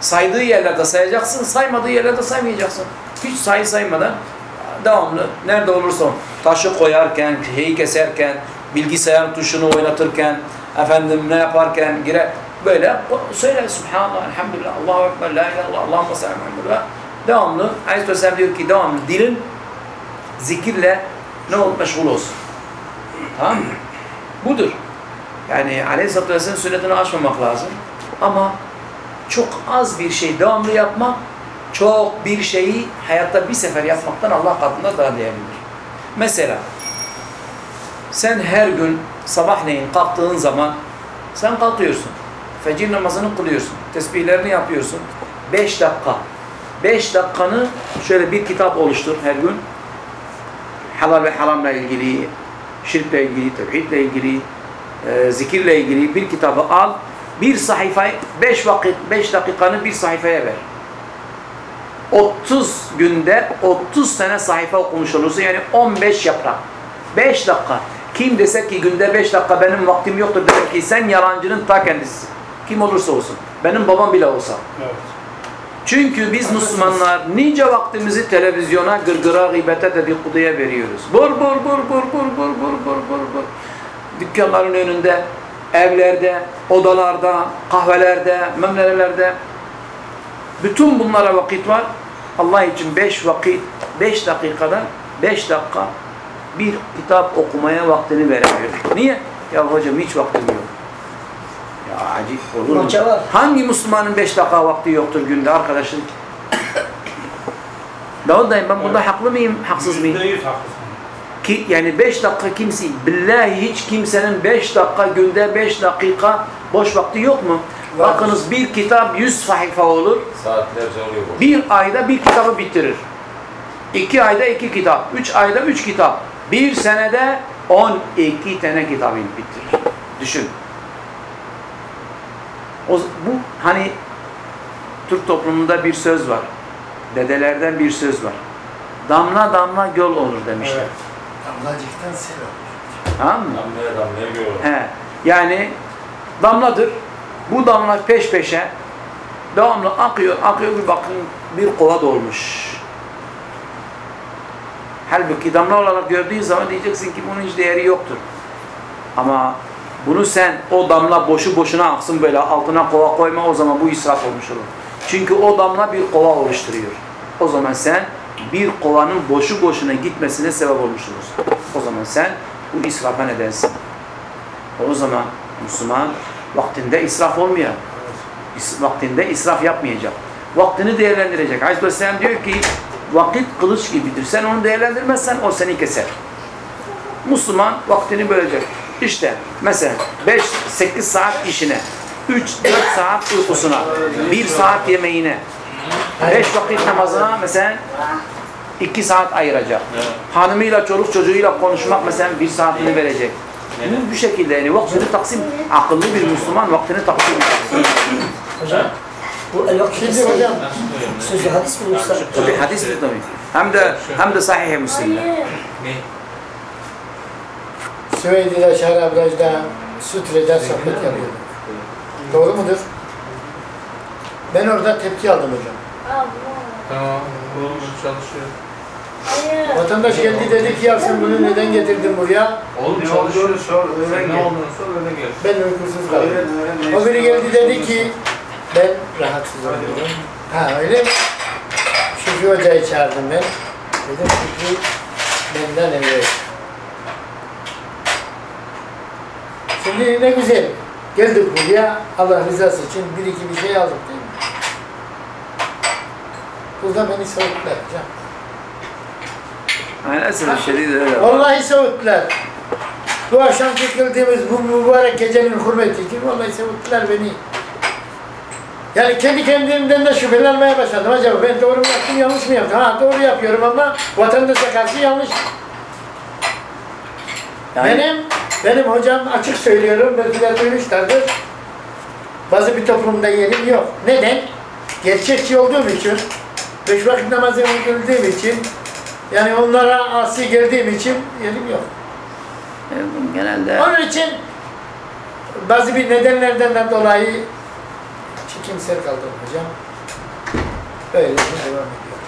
Saydığı yerlerde sayacaksın, saymadığı yerlerde saymayacaksın. Hiç sayı saymadan devamlı nerede olursa ol, taşı koyarken, şeyi keserken, bilgisayar tuşunu oynatırken, efendim ne yaparken girer böyle söyle Subhanallah, Elhamdülillah, Allahu Ekber, La ilahe illallah, Allahümme salli elhamdülillah. Devamlı, Aleyhisselam diyor ki devamlı dilin zikirle ne ol, meşgul olsun. Tamam mı? Budur. Yani Aleyhisselatü Vesselam'ın sünnetini aşmamak lazım. Ama çok az bir şey devamlı yapmak, çok bir şeyi hayatta bir sefer yapmaktan Allah katında daha değerlidir. Mesela sen her gün sabahleyin kalktığın zaman sen kalkıyorsun. Fecir namazını kılıyorsun. Tesbihlerini yapıyorsun. 5 dakika. 5 dakikanı şöyle bir kitap oluştur her gün. Halal ve haramla ilgili, şirkle ilgili, tevhidle ilgili, e, zikirle ilgili bir kitabı al. Bir sayfayı, 5 vakit, 5 dakikanı bir sayfaya ver. 30 günde 30 sene sayfa okumuş olursun. Yani 15 yaprak. 5 dakika. Kim dese ki günde 5 dakika benim vaktim yoktur demek ki sen yalancının ta kendisi. Kim olursa olsun. Benim babam bile olsa. Evet. Çünkü biz Müslümanlar nice vaktimizi televizyona, gırgıra, gıybete, dedikoduya veriyoruz. Bur bur bur bur bur bur bur bur bur bur. Dükkanların önünde, evlerde, odalarda, kahvelerde, memlelerde. Bütün bunlara vakit var. Allah için beş vakit, beş dakikada, beş dakika bir kitap okumaya vaktini veremiyor. Niye? Ya hocam hiç vaktim yok. Ya acip olur mu? Hangi Müslümanın beş dakika vakti yoktur günde arkadaşım? Davud dayım ben burada haklı mıyım, haksız mıyım? Haklısın. Ki yani beş dakika kimse, billahi hiç kimsenin beş dakika günde beş dakika boş vakti yok mu? Var. Bakınız bir kitap yüz sayfa olur, Saatlerce oluyor bu. bir ayda bir kitabı bitirir. İki ayda iki kitap, üç ayda üç kitap. Bir senede on iki tane kitabı bitirir. Düşün. O, bu hani Türk toplumunda bir söz var. Dedelerden bir söz var. Damla damla göl olur demişler. Evet. Damlacıktan sel olur. Tamam mı? Damlaya damlaya görüyorum. He. Yani damladır. Bu damla peş peşe devamlı akıyor, akıyor bir bakın bir kova dolmuş. Halbuki damla olarak gördüğün zaman diyeceksin ki bunun hiç değeri yoktur. Ama bunu sen o damla boşu boşuna aksın böyle altına kova koyma o zaman bu israf olmuş olur. Çünkü o damla bir kova oluşturuyor. O zaman sen bir kovanın boşu boşuna gitmesine sebep olmuş olursun. O zaman sen bu israfa nedensin. O zaman Müslüman vaktinde israf olmuyor. İs- Vaktinde israf yapmayacak. Vaktini değerlendirecek. Aleyhisselam diyor ki vakit kılıç gibidir. Sen onu değerlendirmezsen o seni keser. Müslüman vaktini bölecek. İşte mesela 5-8 saat işine, 3-4 saat uykusuna, 1 saat yemeğine, 5 vakit namazına mesela 2 saat ayıracak. Hanımıyla, çoluk çocuğuyla konuşmak mesela 1 saatini verecek. Bu, şekilde yani vaktini taksim, akıllı bir Müslüman vaktini taksim eder. Bu el vakti Şimdi hocam sözü hadis mi yoksa? Tabi hadis mi tabi? Hem de hem de sahih Müslim'de. Ne? Süveydi'de, Şarabraj'da, Sütre'de sohbet yapıyorduk. Doğru mudur? Ben orada tepki aldım hocam. Tamam. Oğlum çalışıyor. Vatandaş geldi dedi ki ya sen bunu neden getirdin buraya? Oğlum Ne çalışıyor. olduğunu sor, öğren Sen ne olduğunu sor öyle gel. Ben uykusuz Öğren, kaldım. öğren, O biri geldi dedi ki ben rahatsız oluyorum. Ha öyle mi? Fikri Hoca'yı çağırdım ben. Dedim Fikri benden emret. Şimdi ne güzel. Geldik buraya Allah rızası için bir iki bir şey aldık değil mi? Burada beni soğuttular hocam. Maalesef şeridi öyle. Vallahi soğuttular. Bu akşam kıldığımız bu mübarek gecenin hürmeti için vallahi soğuttular beni. Yani kendi kendimden de şüphelenmeye başladım. Acaba ben doğru mu yaptım, yanlış mı yaptım? Ha doğru yapıyorum ama vatandaşa karşı yanlış. Yani Benim, benim hocam açık söylüyorum, belki de duymuşlardır. Bazı bir toplumda yerim yok. Neden? Gerçekçi olduğum için, beş vakit namazı kıldığım için, yani onlara asi geldiğim için yerim yok. genelde Onun için bazı bir nedenlerden de dolayı çekimsel kaldım hocam. Böyle devam ediyor.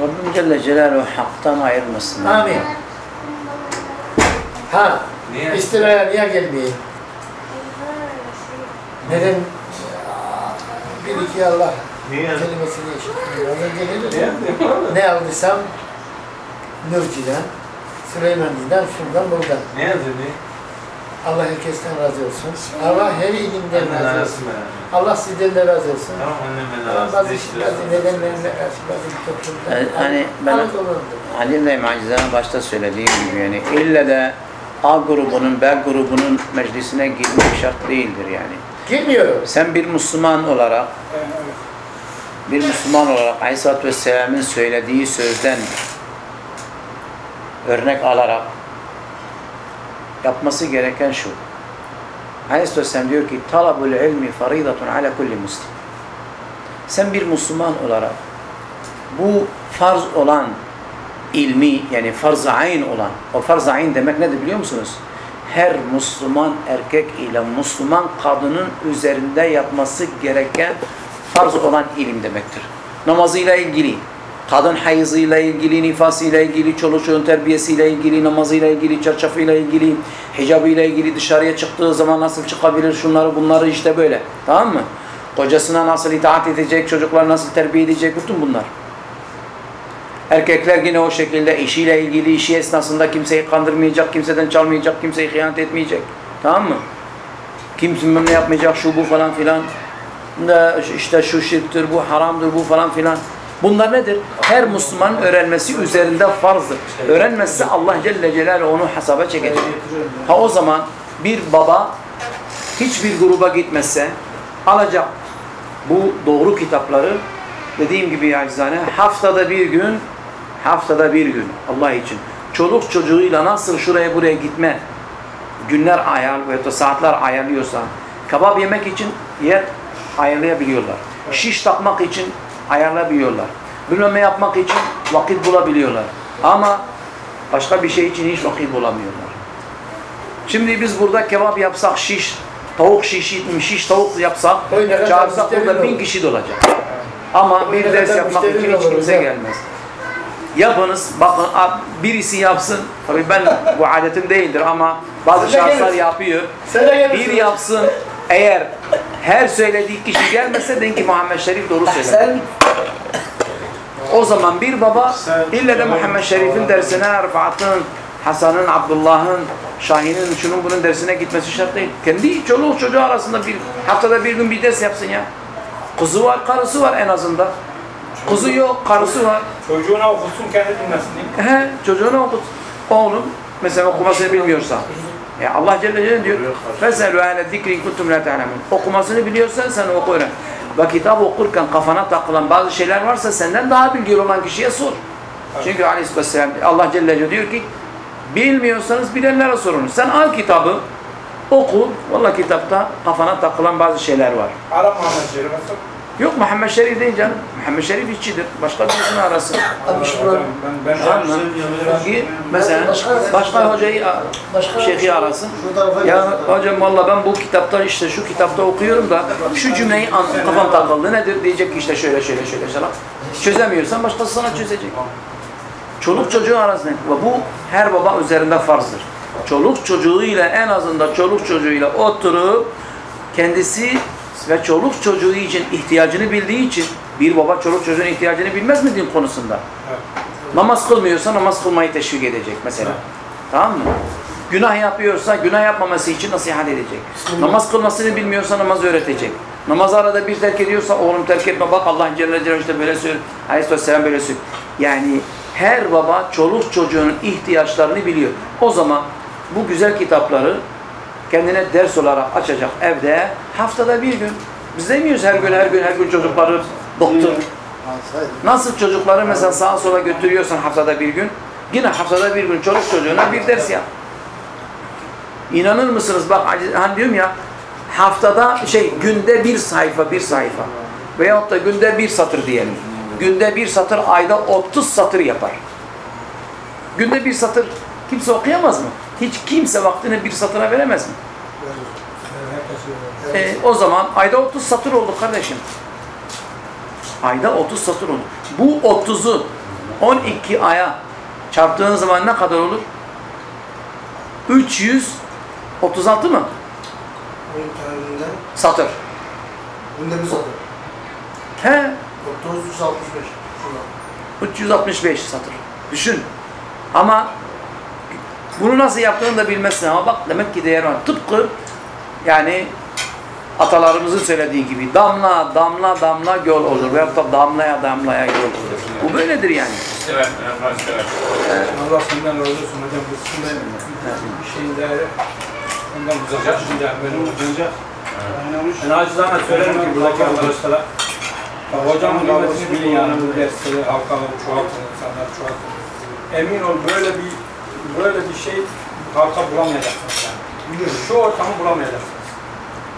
Rabbim Celle Celaluhu haktan ayırmasın. Amin. Ha, Niye? istilaya niye gelmeyeyim? Neden? Bir iki Allah Niye? kelimesini işitmiyor. Az önce ne dedim? Ne aldıysam Nurci'den, Süleymancı'dan, şundan buradan. Ne yazıyor? Allah herkesten razı olsun. Allah her ilimden Annem razı olsun. Allah sizden de razı olsun. Tamam annem Ama arası. bazı, bazı nedenlerle karşı bazı toplumda Yani hani ben-. Halim Bey macizane başta söylediğim gibi yani ille de A grubunun B grubunun meclisine girmek şart değildir yani. Girmiyorum. Sen bir Müslüman olarak bir Müslüman olarak Aleyhisselatü Vesselam'ın söylediği sözden örnek alarak yapması gereken şu. Aleyhisselatü Vesselam diyor ki talabul ilmi faridatun ala kulli muslim. Sen bir Müslüman olarak bu farz olan ilmi yani farz-ı ayn olan o farz-ı ayn demek nedir biliyor musunuz? Her Müslüman erkek ile Müslüman kadının üzerinde yapması gereken farz olan ilim demektir. Namazıyla ilgili, kadın hayızıyla ilgili, nifasıyla ilgili, çoluk çocuğun terbiyesiyle ilgili, namazıyla ilgili, çarşafıyla ilgili, hicabıyla ilgili, dışarıya çıktığı zaman nasıl çıkabilir, şunları bunları işte böyle. Tamam mı? Kocasına nasıl itaat edecek, çocuklar nasıl terbiye edecek, bütün bunlar. Erkekler yine o şekilde işiyle ilgili işi esnasında kimseyi kandırmayacak, kimseden çalmayacak, kimseyi hıyanet etmeyecek. Tamam mı? Kimse ne yapmayacak, şu bu falan filan. İşte şu şirktir, bu haramdır, bu falan filan. Bunlar nedir? Her Müslümanın öğrenmesi üzerinde farzdır. Öğrenmezse Allah Celle Celaluhu onu hesaba çekecek. Ha o zaman bir baba hiçbir gruba gitmezse alacak bu doğru kitapları dediğim gibi acizane haftada bir gün haftada bir gün Allah için çoluk çocuğuyla nasıl şuraya buraya gitme günler ayar ve da saatler ayarlıyorsa kebap yemek için yer ayarlayabiliyorlar. Şiş takmak için ayarlayabiliyorlar. Bilmem ne yapmak için vakit bulabiliyorlar. Ama başka bir şey için hiç vakit bulamıyorlar. Şimdi biz burada kebap yapsak şiş, tavuk şiş, şiş tavuk yapsak, çağırsak burada bin kişi dolacak. Ama Oy, bir ders yapmak için hiç kimse gelmez. Yapınız, bakın birisi yapsın. Tabii ben bu adetim değildir ama bazı de şahıslar yapıyor. De. Bir yapsın. Eğer her söylediği kişi gelmese deyin ki Muhammed Şerif doğru söyledi. O zaman bir baba ille de Muhammed Şerif'in dersine, Rıfat'ın, Hasan'ın, Abdullah'ın, Şahin'in, şunun bunun dersine gitmesi şart değil. Kendi çoluğu çocuğu arasında bir haftada bir gün bir ders yapsın ya. Kızı var, karısı var en azından. Kızı yok, karısı var. Çocuğuna okutsun kendi dinlesin değil mi? He, çocuğunu okut. Oğlum mesela okumasını bilmiyorsa. Ya Allah Celle Celle diyor. Feselu ehle zikri kuntum la ta'lemun. Okumasını biliyorsan sen oku öğren. Ve kitap okurken kafana takılan bazı şeyler varsa senden daha bilgili olan kişiye sor. Çünkü Aleyhisselam Allah Celle Celle diyor ki bilmiyorsanız bilenlere sorun. Sen al kitabı oku. Vallahi kitapta kafana takılan bazı şeyler var. Arap Muhammed olsun. Yok Muhammed Şerif değil canım. Muhammed Şerif işçidir. Başka birisini arasın. abi şu problem. Ben, ben, mesela başka hocayı Başka- şeyhi arasın. Ya hocam valla ben bu kitapta işte şu kitapta okuyorum da şu cümleyi an, kafam takıldı. Nedir? Diyecek ki işte şöyle şöyle şöyle şöyle. Çözemiyorsan başkası sana çözecek. Çoluk çocuğu arasında ve bu her baba üzerinde farzdır. Çoluk çocuğuyla en azından çoluk çocuğuyla oturup kendisi ve çoluk çocuğu için ihtiyacını bildiği için Bir baba çoluk çocuğun ihtiyacını bilmez mi din konusunda? Namaz kılmıyorsa namaz kılmayı teşvik edecek mesela. Tamam mı? Günah yapıyorsa günah yapmaması için nasihat edecek. Namaz kılmasını bilmiyorsa namaz öğretecek. Namazı arada bir terk ediyorsa oğlum terk etme bak Allah Celle Celaluhu işte böyle söylüyor. Aleyhisselam böyle söylüyor. Yani her baba çoluk çocuğunun ihtiyaçlarını biliyor. O zaman bu güzel kitapları kendine ders olarak açacak evde haftada bir gün. Biz demiyoruz her gün her gün her gün çocukları doktor. Nasıl çocukları mesela sağa sola götürüyorsan haftada bir gün, yine haftada bir gün çoluk çocuğuna bir ders yap. İnanır mısınız? Bak hani diyorum ya, haftada şey günde bir sayfa, bir sayfa. Veyahut da günde bir satır diyelim. Günde bir satır, ayda 30 satır yapar. Günde bir satır kimse okuyamaz mı? Hiç kimse vaktini bir satıra veremez mi? E, o zaman ayda 30 satır oldu kardeşim. Ayda 30 satır olur. Bu 30'u 12 aya çarptığın zaman ne kadar olur? 336 mı? Satır. Bunda bir satır. He, 965. Şurada. 365 satır. Düşün. Ama bunu nasıl yaptığını da bilmezsin ama bak demek ki değer var. Tıpkı yani atalarımızın söylediği gibi damla damla damla göl olur veyahut da damlaya damlaya göl olur. Bu böyledir yani. Evet, evet, evet. Allah senden razı olsun hocam. Bu sizin bir şeyin değeri. Ondan uzak. Şimdi benim uzayacak. Ben acizane söylerim ki buradaki arkadaşlara. Hocamın kıymetini bilin yani bu dersleri halkaları çoğaltın, insanlar çoğaltın. Emin ol böyle bir böyle bir şey halka bulamayacaksınız yani. Şu ortamı bulamayacaksınız.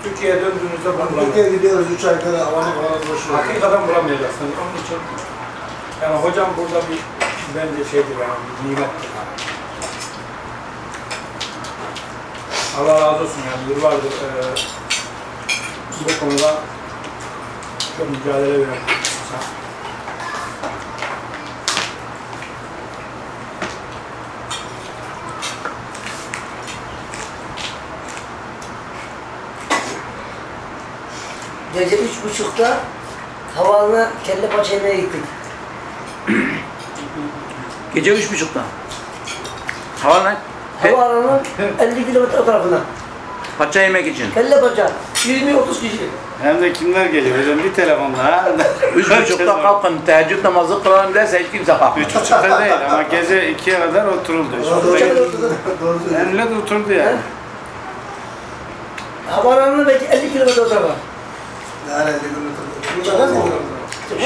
Türkiye'ye döndüğünüzde bunu bulamayacaksınız. Türkiye'ye gidiyoruz 3 ay kadar havana falan boşuyor. Hakikaten bulamayacaksınız. Onun için yani hocam burada bir bence şeydir yani bir nimettir. Yani. Allah razı olsun yani yıllardır eee bu konuda çok mücadele veren bir insan. Gece üç buçukta havaalanına kelle paça yemeye gittik. Gece üç buçukta. Hava ne? He, Havaalanının 50 kilometre o tarafına. paça yemek için. Kelle paça. 20-30 kişi. Hem de kimler geliyor hocam bir telefonla ha. Üç buçukta kalkın teheccüd namazı kılalım derse hiç kimse kalkmaz. Üç buçukta değil ama gece ikiye kadar oturuldu. Doğru söylüyorsun. Doğru söylüyorsun. Millet oturdu yani. Havaalanının belki 50 kilometre o tarafa.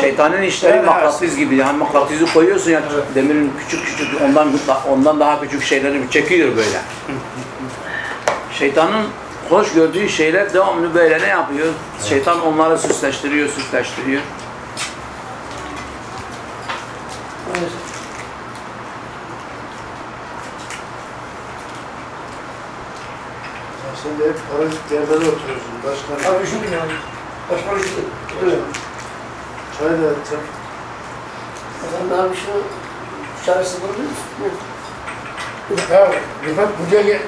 Şeytanın işleri Evet. mıknatıs gibi. Yani mıknatısı koyuyorsun ya demirin küçük küçük ondan ondan daha küçük şeyleri çekiyor böyle. Şeytanın hoş gördüğü şeyler devamlı böyle ne yapıyor? Şeytan onları süsleştiriyor, süsleştiriyor. Evet. Sen şimdi hep parazit yerlerde oturuyorsun. Başkan. Abi üşüdüm yani. Başka üşüdüm. Oturuyorum. Çay da yapacağım. Sen abi şu çaresi bulabilir misin? Ya Rıfat buraya gel.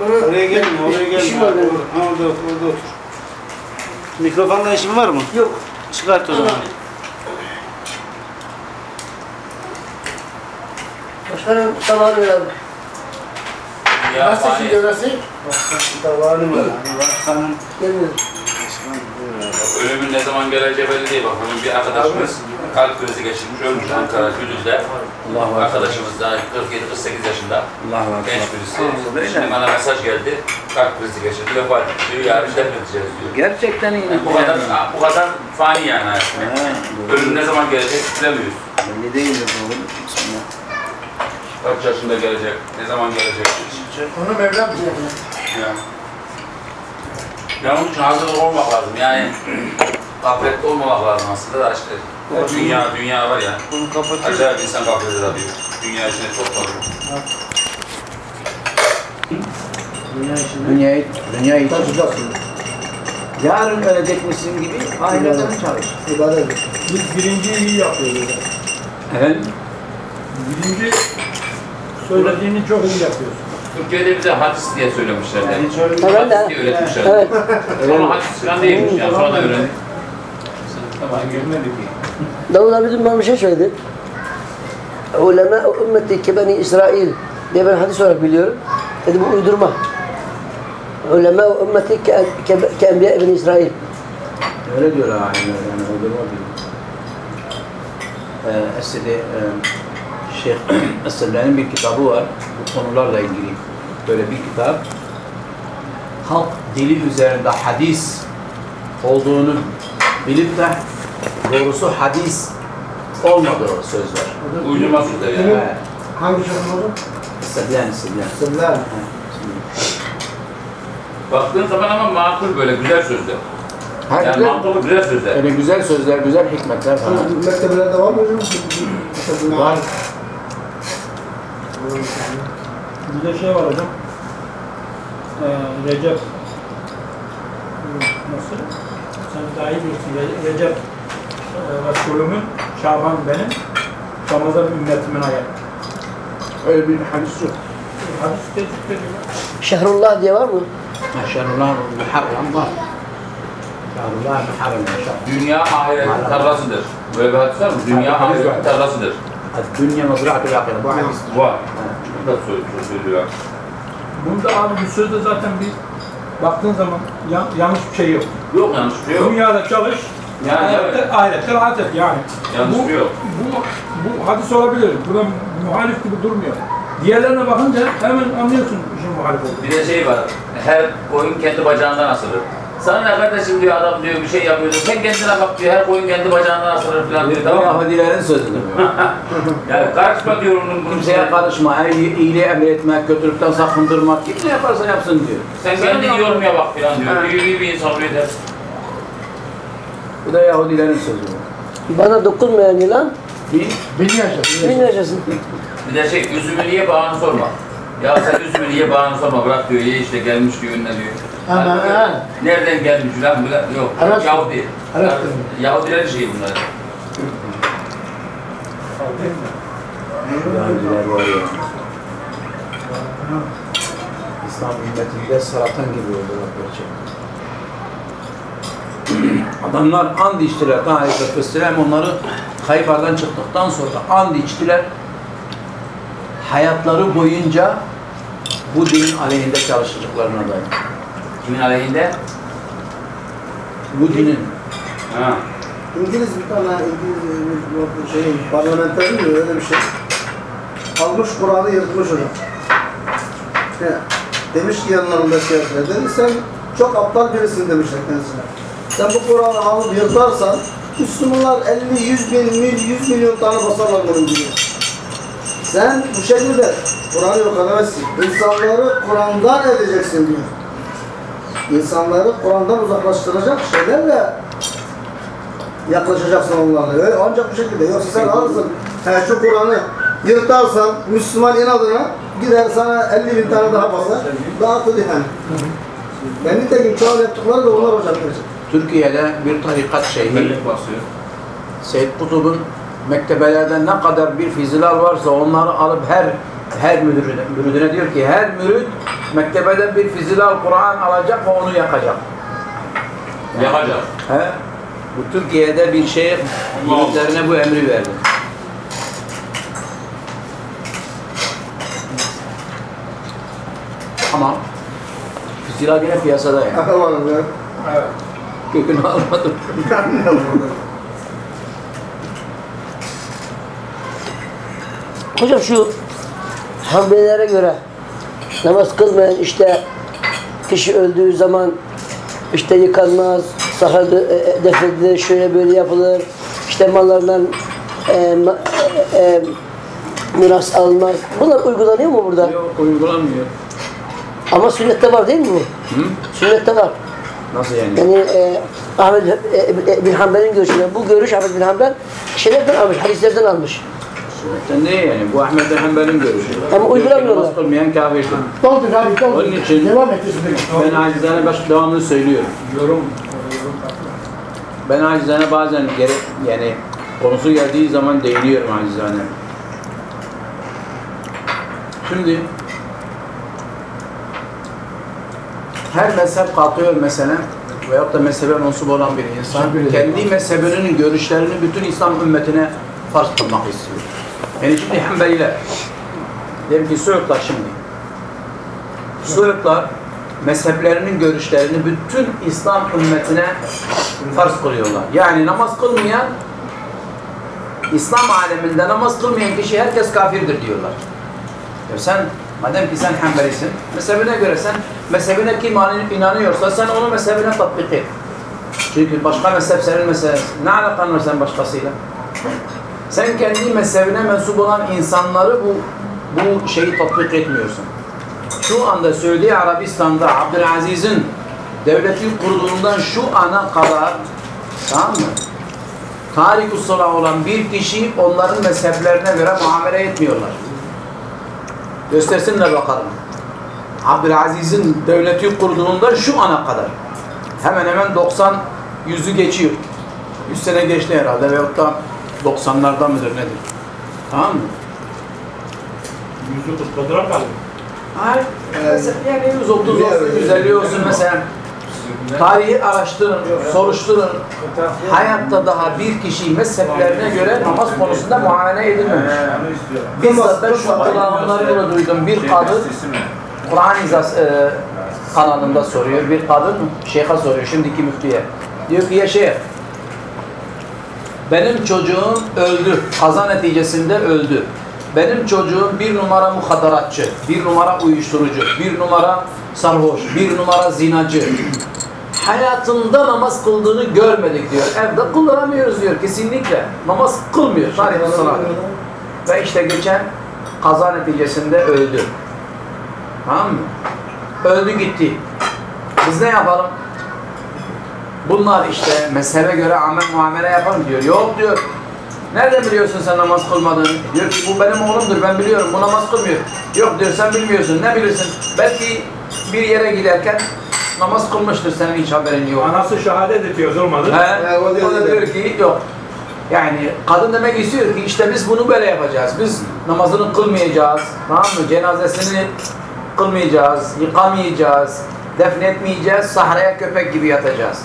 Bana Oraya gelme, oraya gelme. İşim var benim. Ha, orada, orada otur. Mikrofonda işin var mı? Yok. Çıkart o zaman. Başkanım sabahı ver abi. Ya Nasıl fani. şimdi orası? Davarım var. Başkanın Gelmiyorum. Ölümün ne zaman geleceği belli değil. Bak bugün bir arkadaşımız kalp krizi geçirmiş, ölmüş Ankara Güdüz'de. Allahu Ekber. Arkadaşımız daha 47-48 yaşında. Allahu Ekber. Genç birisi. Şimdi bana mesaj geldi. Kalp krizi geçirdi vefat etti diyor. Yarın defnedeceğiz diyor. Gerçekten iyi. Yani bu kadar bu kadar fani yani. He, Ölüm ne zaman gelecek bilemiyoruz. Belli oğlum. Bismillah. Kaç yaşında gelecek, ne zaman gelecek. Onu Mevlam bize. Ya. Ya onun için hazır olmak lazım. Yani gafletli olmamak lazım aslında da işte. Dünya, dünya var ya. bunu kapatayım. Acayip insan gaflet edebiliyor. Dünya içine çok kalıyor. Dünyayı, dünyayı için. Yarın ölecekmişsin gibi ahireten çalış. İbadet. Biz birinciyi iyi yapıyoruz. Efendim? Birinci söylediğini çok iyi yapıyorsun. Türkiye'de bize hadis diye söylemişler. de. Hiç öyle Evet, Hadis diye öğretmişler. Evet. Sonra hadis falan değilmiş yani. Sonra öğrendik. Ben girmedi ki. Davud abi dün bana bir şey söyledi. Ulema ümmeti ki beni İsrail diye ben hadis olarak biliyorum. Dedi bu uydurma. Ulema ümmeti ke, enbiya ibn İsrail. Öyle diyor alimler yani uydurma diyor. Ee, Esede e, Şeyh Eserler'in bir kitabı var bu konularla ilgili. Böyle bir kitap. Halk dili üzerinde hadis olduğunu bilip de doğrusu hadis olmadığı söz var. Uydurma sözleri yani. Hangi şarkı oldu? Estedlen, estedlen. Sırlar. Baktığın zaman ama makul böyle güzel sözler. Her Yani güzel, mantıklı güzel sözler. öyle güzel sözler, güzel hikmetler falan. Mektebelerde var mı hocam? Var. Bir de şey var hocam. Ee, Recep. Nasıl? Sen daha iyi bilirsin. Re- Recep e, Resulümün, Şaban benim, Ramazan ümmetimin ayı. Öyle bir hadis yok. Hadis ediyor. Şehrullah diye var mı? Şerullah Muharrem var. Şerullah Muharrem. Dünya ahiretin tarlasıdır. Böyle bir hadis var mı? Dünya ahiretin tarlasıdır. Dünya mezraatül ahire. Bu hadis. Var. Da söylüyor. Bunda abi bu sözde zaten bir baktığın zaman yan- yanlış bir şey yok. Yok yanlış bir şey yok. Dünyada çalış, Yani ahirette, evet. ahirette rahat et yani. Yanlış bu, şey yok. Bu, bu hadis olabilir. Buna muhalif gibi durmuyor. Diğerlerine bakınca hemen anlıyorsun işin muhalif olduğunu. Bir de şey var. Her koyun kendi bacağından asılır. Sana ne kardeşim diyor adam diyor bir şey yapıyor. diyor. Sen kendine bak diyor. Her koyun kendi bacağından asılır falan diyor. Tamam mı? Yahudilerin sözüdür. Yani karışma diyor onun bunun Kimseye karışma, her iyiliği emretmek, kötülükten sakındırmak, kim ne yaparsa yapsın diyor. Sen kendi yormaya bak falan diyor. İyi bir insan der. Bu da Yahudilerin sözü. Bana dokunmayan yılan Bin, Bin yaşa. bin yaşasın. Bir de şey üzümü niye bağını sorma. Ya sen üzümü niye bağını sorma bırak diyor. Ye işte gelmiş diyor önüne diyor. Ha. Nereden gelmiş lan bile yok. Araştır. Yahudi. Araştır. Yahudilerin şeyi bunlar. Yahudiler var ya. İslam ümmetinde saratan gibi oldular gerçekten. Adamlar and içtiler. Daha Aleyhisselam onları Haybar'dan çıktıktan sonra and içtiler. Hayatları boyunca bu dinin aleyhinde çalışacaklarına dair. Kimin aleyhinde? Bu dinin. Ha. İngiliz bir tane İngiliz şey, parlamenter mi öyle bir şey. Almış Kur'an'ı yırtmış hocam. Ya, demiş ki yanlarında siyasetine, dedi sen çok aptal birisin demişler kendisine. Sen bu Kur'an'ı alıp yırtarsan Müslümanlar 50, 100 bin, mil, 100 milyon tane basarlar bunun gibi. Sen bu şekilde Kur'an'ı yok edemezsin. İnsanları Kur'an'dan edeceksin diyor. İnsanları Kur'an'dan uzaklaştıracak şeylerle yaklaşacaksın onlarla. Öyle, ancak bu şekilde. Yoksa sen alırsın, he, şu Kur'an'ı yırtarsan Müslüman inadına gider sana 50 bin tane daha basar. Dağıtır yani. Ben nitekim çoğu yaptıkları da onlar hocam. Türkiye'de bir tarikat şeyhi. Seyyid Kutub'un mektebelerde ne kadar bir fizilal varsa onları alıp her her müdürüne, müridine diyor ki her mürid mektebeden bir fizilal Kur'an alacak ve onu yakacak. Yakacak. He? Bu Türkiye'de bir şey müritlerine bu emri verdi. Ama fizilal yine piyasada yani. Evet. Kökünü almadım. Hocam şu Hanbelilere göre namaz kılmayan işte kişi öldüğü zaman işte yıkanmaz, sahra dö- e, e, defnedilir, şöyle böyle yapılır. işte mallarından e, e, e, miras alınmaz. Bunlar uygulanıyor mu burada? Yok uygulanmıyor. Ama sünnette var değil mi bu? Hı? Sünnette var. Nasıl yani? Yani e, Ahmet e, bin Hanbel'in görüşüne bu görüş Ahmet bin Hanbel şeylerden almış, hadislerden almış. Sünnetten değil yani. Bu Ahmet Hanbel'in görüşü. Ama uygulamıyorlar. Namaz kılmayan kafirdir. Doldur abi doldur. Onun için- Devam et. Ben acizane baş devamlı söylüyorum. Yorum, Ben acizane bazen gerek yani konusu geldiği zaman değiniyorum acizane. Şimdi her mezhep kalkıyor mesela veyahut da mezhebe mensup olan bir insan kendi mezhebinin görüşlerini bütün İslam ümmetine farz kılmak istiyor. Yani şimdi Hanbeliler diyelim ki Suudlar şimdi Suudlar mezheplerinin görüşlerini bütün İslam ümmetine farz kılıyorlar. Yani namaz kılmayan İslam aleminde namaz kılmayan kişi herkes kafirdir diyorlar. Ya sen madem ki sen Hanbelisin, mezhebine göre sen mezhebine kim inanıyorsa sen onu mezhebine tatbik et. Çünkü başka mezhep senin mezhebin. Ne alakan var sen başkasıyla? Sen kendi mezhebine mensup olan insanları bu bu şeyi tatbik etmiyorsun. Şu anda Suudi Arabistan'da Abdülaziz'in devleti kurduğundan şu ana kadar tamam mı? Tarik usula olan bir kişi onların mezheplerine göre muamele etmiyorlar. Göstersinler bakalım. Abdülaziz'in devleti kurduğunda şu ana kadar hemen hemen 90 yüzü geçiyor. 100 sene geçti herhalde veyahut da 90'lardan mıdır nedir? Tamam mı? Yüzü kutladılar kaldı. Hayır. Mesela yani 130 olsun, 150 olsun mesela. Tarihi araştırın, soruşturun. Hayatta daha bir kişi mezheplerine göre namaz konusunda muamele edilmemiş. Bizzat ben şu kulağımlarıyla duydum. Bir kadın Kur'an izas e, kanalında soruyor. Bir kadın şeyha soruyor şimdiki müftüye. Diyor ki ya şeyh benim çocuğum öldü. Kaza neticesinde öldü. Benim çocuğum bir numara muhadaratçı, bir numara uyuşturucu, bir numara sarhoş, bir numara zinacı. Hayatında namaz kıldığını görmedik diyor. Evde kıldıramıyoruz diyor kesinlikle. Namaz kılmıyor. Tarih. Ve işte geçen kaza neticesinde öldü. Tamam mı? Öldü gitti. Biz ne yapalım? Bunlar işte mezhebe göre amel muamele yapalım diyor. Yok diyor. Nereden biliyorsun sen namaz kılmadığını? Diyor ki bu benim oğlumdur ben biliyorum bu namaz kılmıyor. Yok diyor sen bilmiyorsun ne bilirsin? Belki bir yere giderken namaz kılmıştır senin hiç haberin yok. Anası şehadet ediyor olmadı. He, o o diyor da diyor ki yok. Yani kadın demek istiyor ki işte biz bunu böyle yapacağız. Biz namazını kılmayacağız. Tamam mı? Cenazesini kılmayacağız, yıkamayacağız, defnetmeyeceğiz, sahraya köpek gibi yatacağız.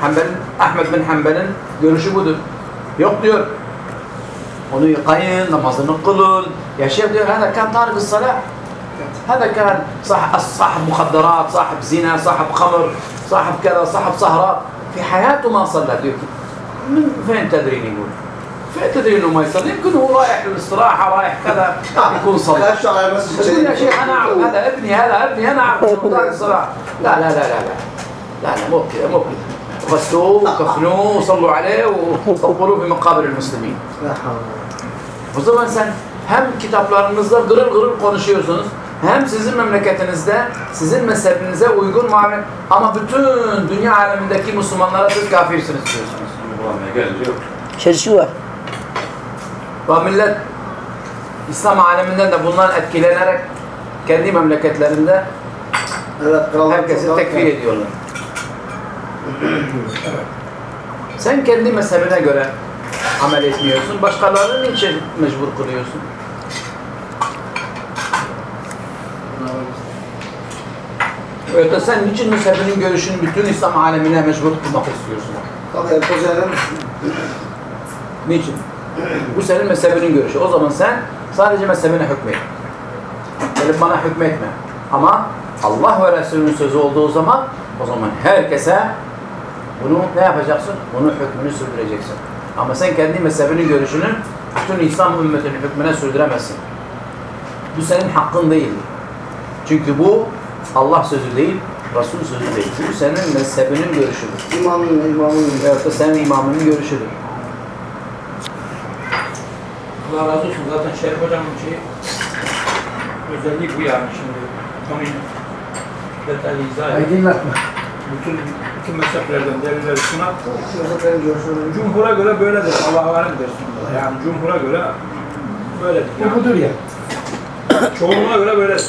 Hanbel, Ahmed bin Hanbel'in görüşü budur. Yok diyor. Onu yıkayın, namazını kılın. Ya şeyh diyor, هذا كان تارك الصلاة. هذا كان صاحب صاحب مخدرات، صاحب زنا، صاحب خمر، صاحب كذا، صاحب سهرات. في حياته ما صلى diyor ki. من فين تدري يقول؟ فين تدري إنه ما يصلي؟ يمكن هو رايح للاستراحة، رايح كذا يكون صلى. تقول يا شيخ أنا أعرف هذا ابني هذا ابني أنا أعرف انه تارك الصلاة. لا لا لا لا لا لا لا مو كذا مو كذا. غسلوه وكفنوه وصلوا عليه وقبروه في مقابر المسلمين. O zaman sen hem kitaplarınızda gırıl gırıl konuşuyorsunuz, hem sizin memleketinizde, sizin mezhebinize uygun muamele ama bütün dünya alemindeki Müslümanlara siz kafirsiniz diyorsunuz. Uygulamaya gelince yok. Çelişki var. Ve millet İslam aleminden de bundan etkilenerek kendi memleketlerinde Evet, krallar herkesi çok- tekfir ediyorlar. Sen kendi mezhebine göre amel etmiyorsun. Başkalarını niçin mecbur kılıyorsun? Öyle sen niçin mezhebinin görüşünü bütün İslam alemine mecbur kılmak istiyorsun? Tabii empoze eder misin? Niçin? Bu senin mezhebinin görüşü. O zaman sen sadece mezhebine hükmet. Gelip bana hükmetme. Ama Allah ve Resulünün sözü olduğu zaman o zaman herkese bunu ne yapacaksın? Bunun hükmünü sürdüreceksin. Ama sen kendi mezhebinin görüşünü bütün İslam ümmetinin hükmüne sürdüremezsin. Bu senin hakkın değildir. Çünkü bu Allah sözü değil, Resul sözü değil. Bu senin mezhebinin görüşüdür. İmamın, imamın. Veyahut da senin imamının görüşüdür. Allah razı olsun. Zaten Şerif Hocam'ın şeyi özelliği bu yani şimdi. Tam detaylı izah. Aydınlatma. Bütün, bütün mezheplerden delilleri sunar. Cumhur'a göre böyledir. Allah'a alemdir sonunda. Yani cumhur'a göre böyledir. Bu Yani budur ya. çoğunluğuna göre böyledir.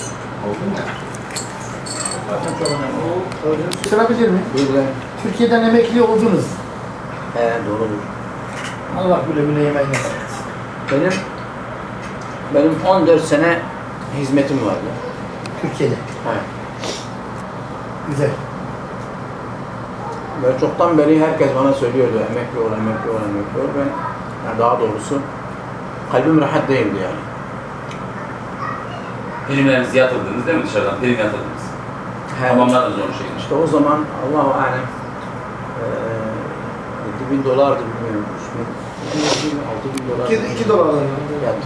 Zaten çok önemli. Sorabilir mi? Buyur lan. Türkiye'den emekli oldunuz. He doğrudur. Allah güle güle yemeğini. Benim benim 14 sene hizmetim vardı. Türkiye'de. He. Güzel. Ve çoktan beri herkes bana söylüyordu emekli ol, emekli ol, emekli ol. Ben yani daha doğrusu kalbim rahat değildi yani. Primlerinizi yatırdınız değil mi dışarıdan? Prim yatırdınız. Tamamladınız onu şeyini. İşte o zaman Allahu alem eee 7 bin dolardı bilmiyorum. 3 bin, 6 bin dolar. 2, 2 dolardan. yatırdım.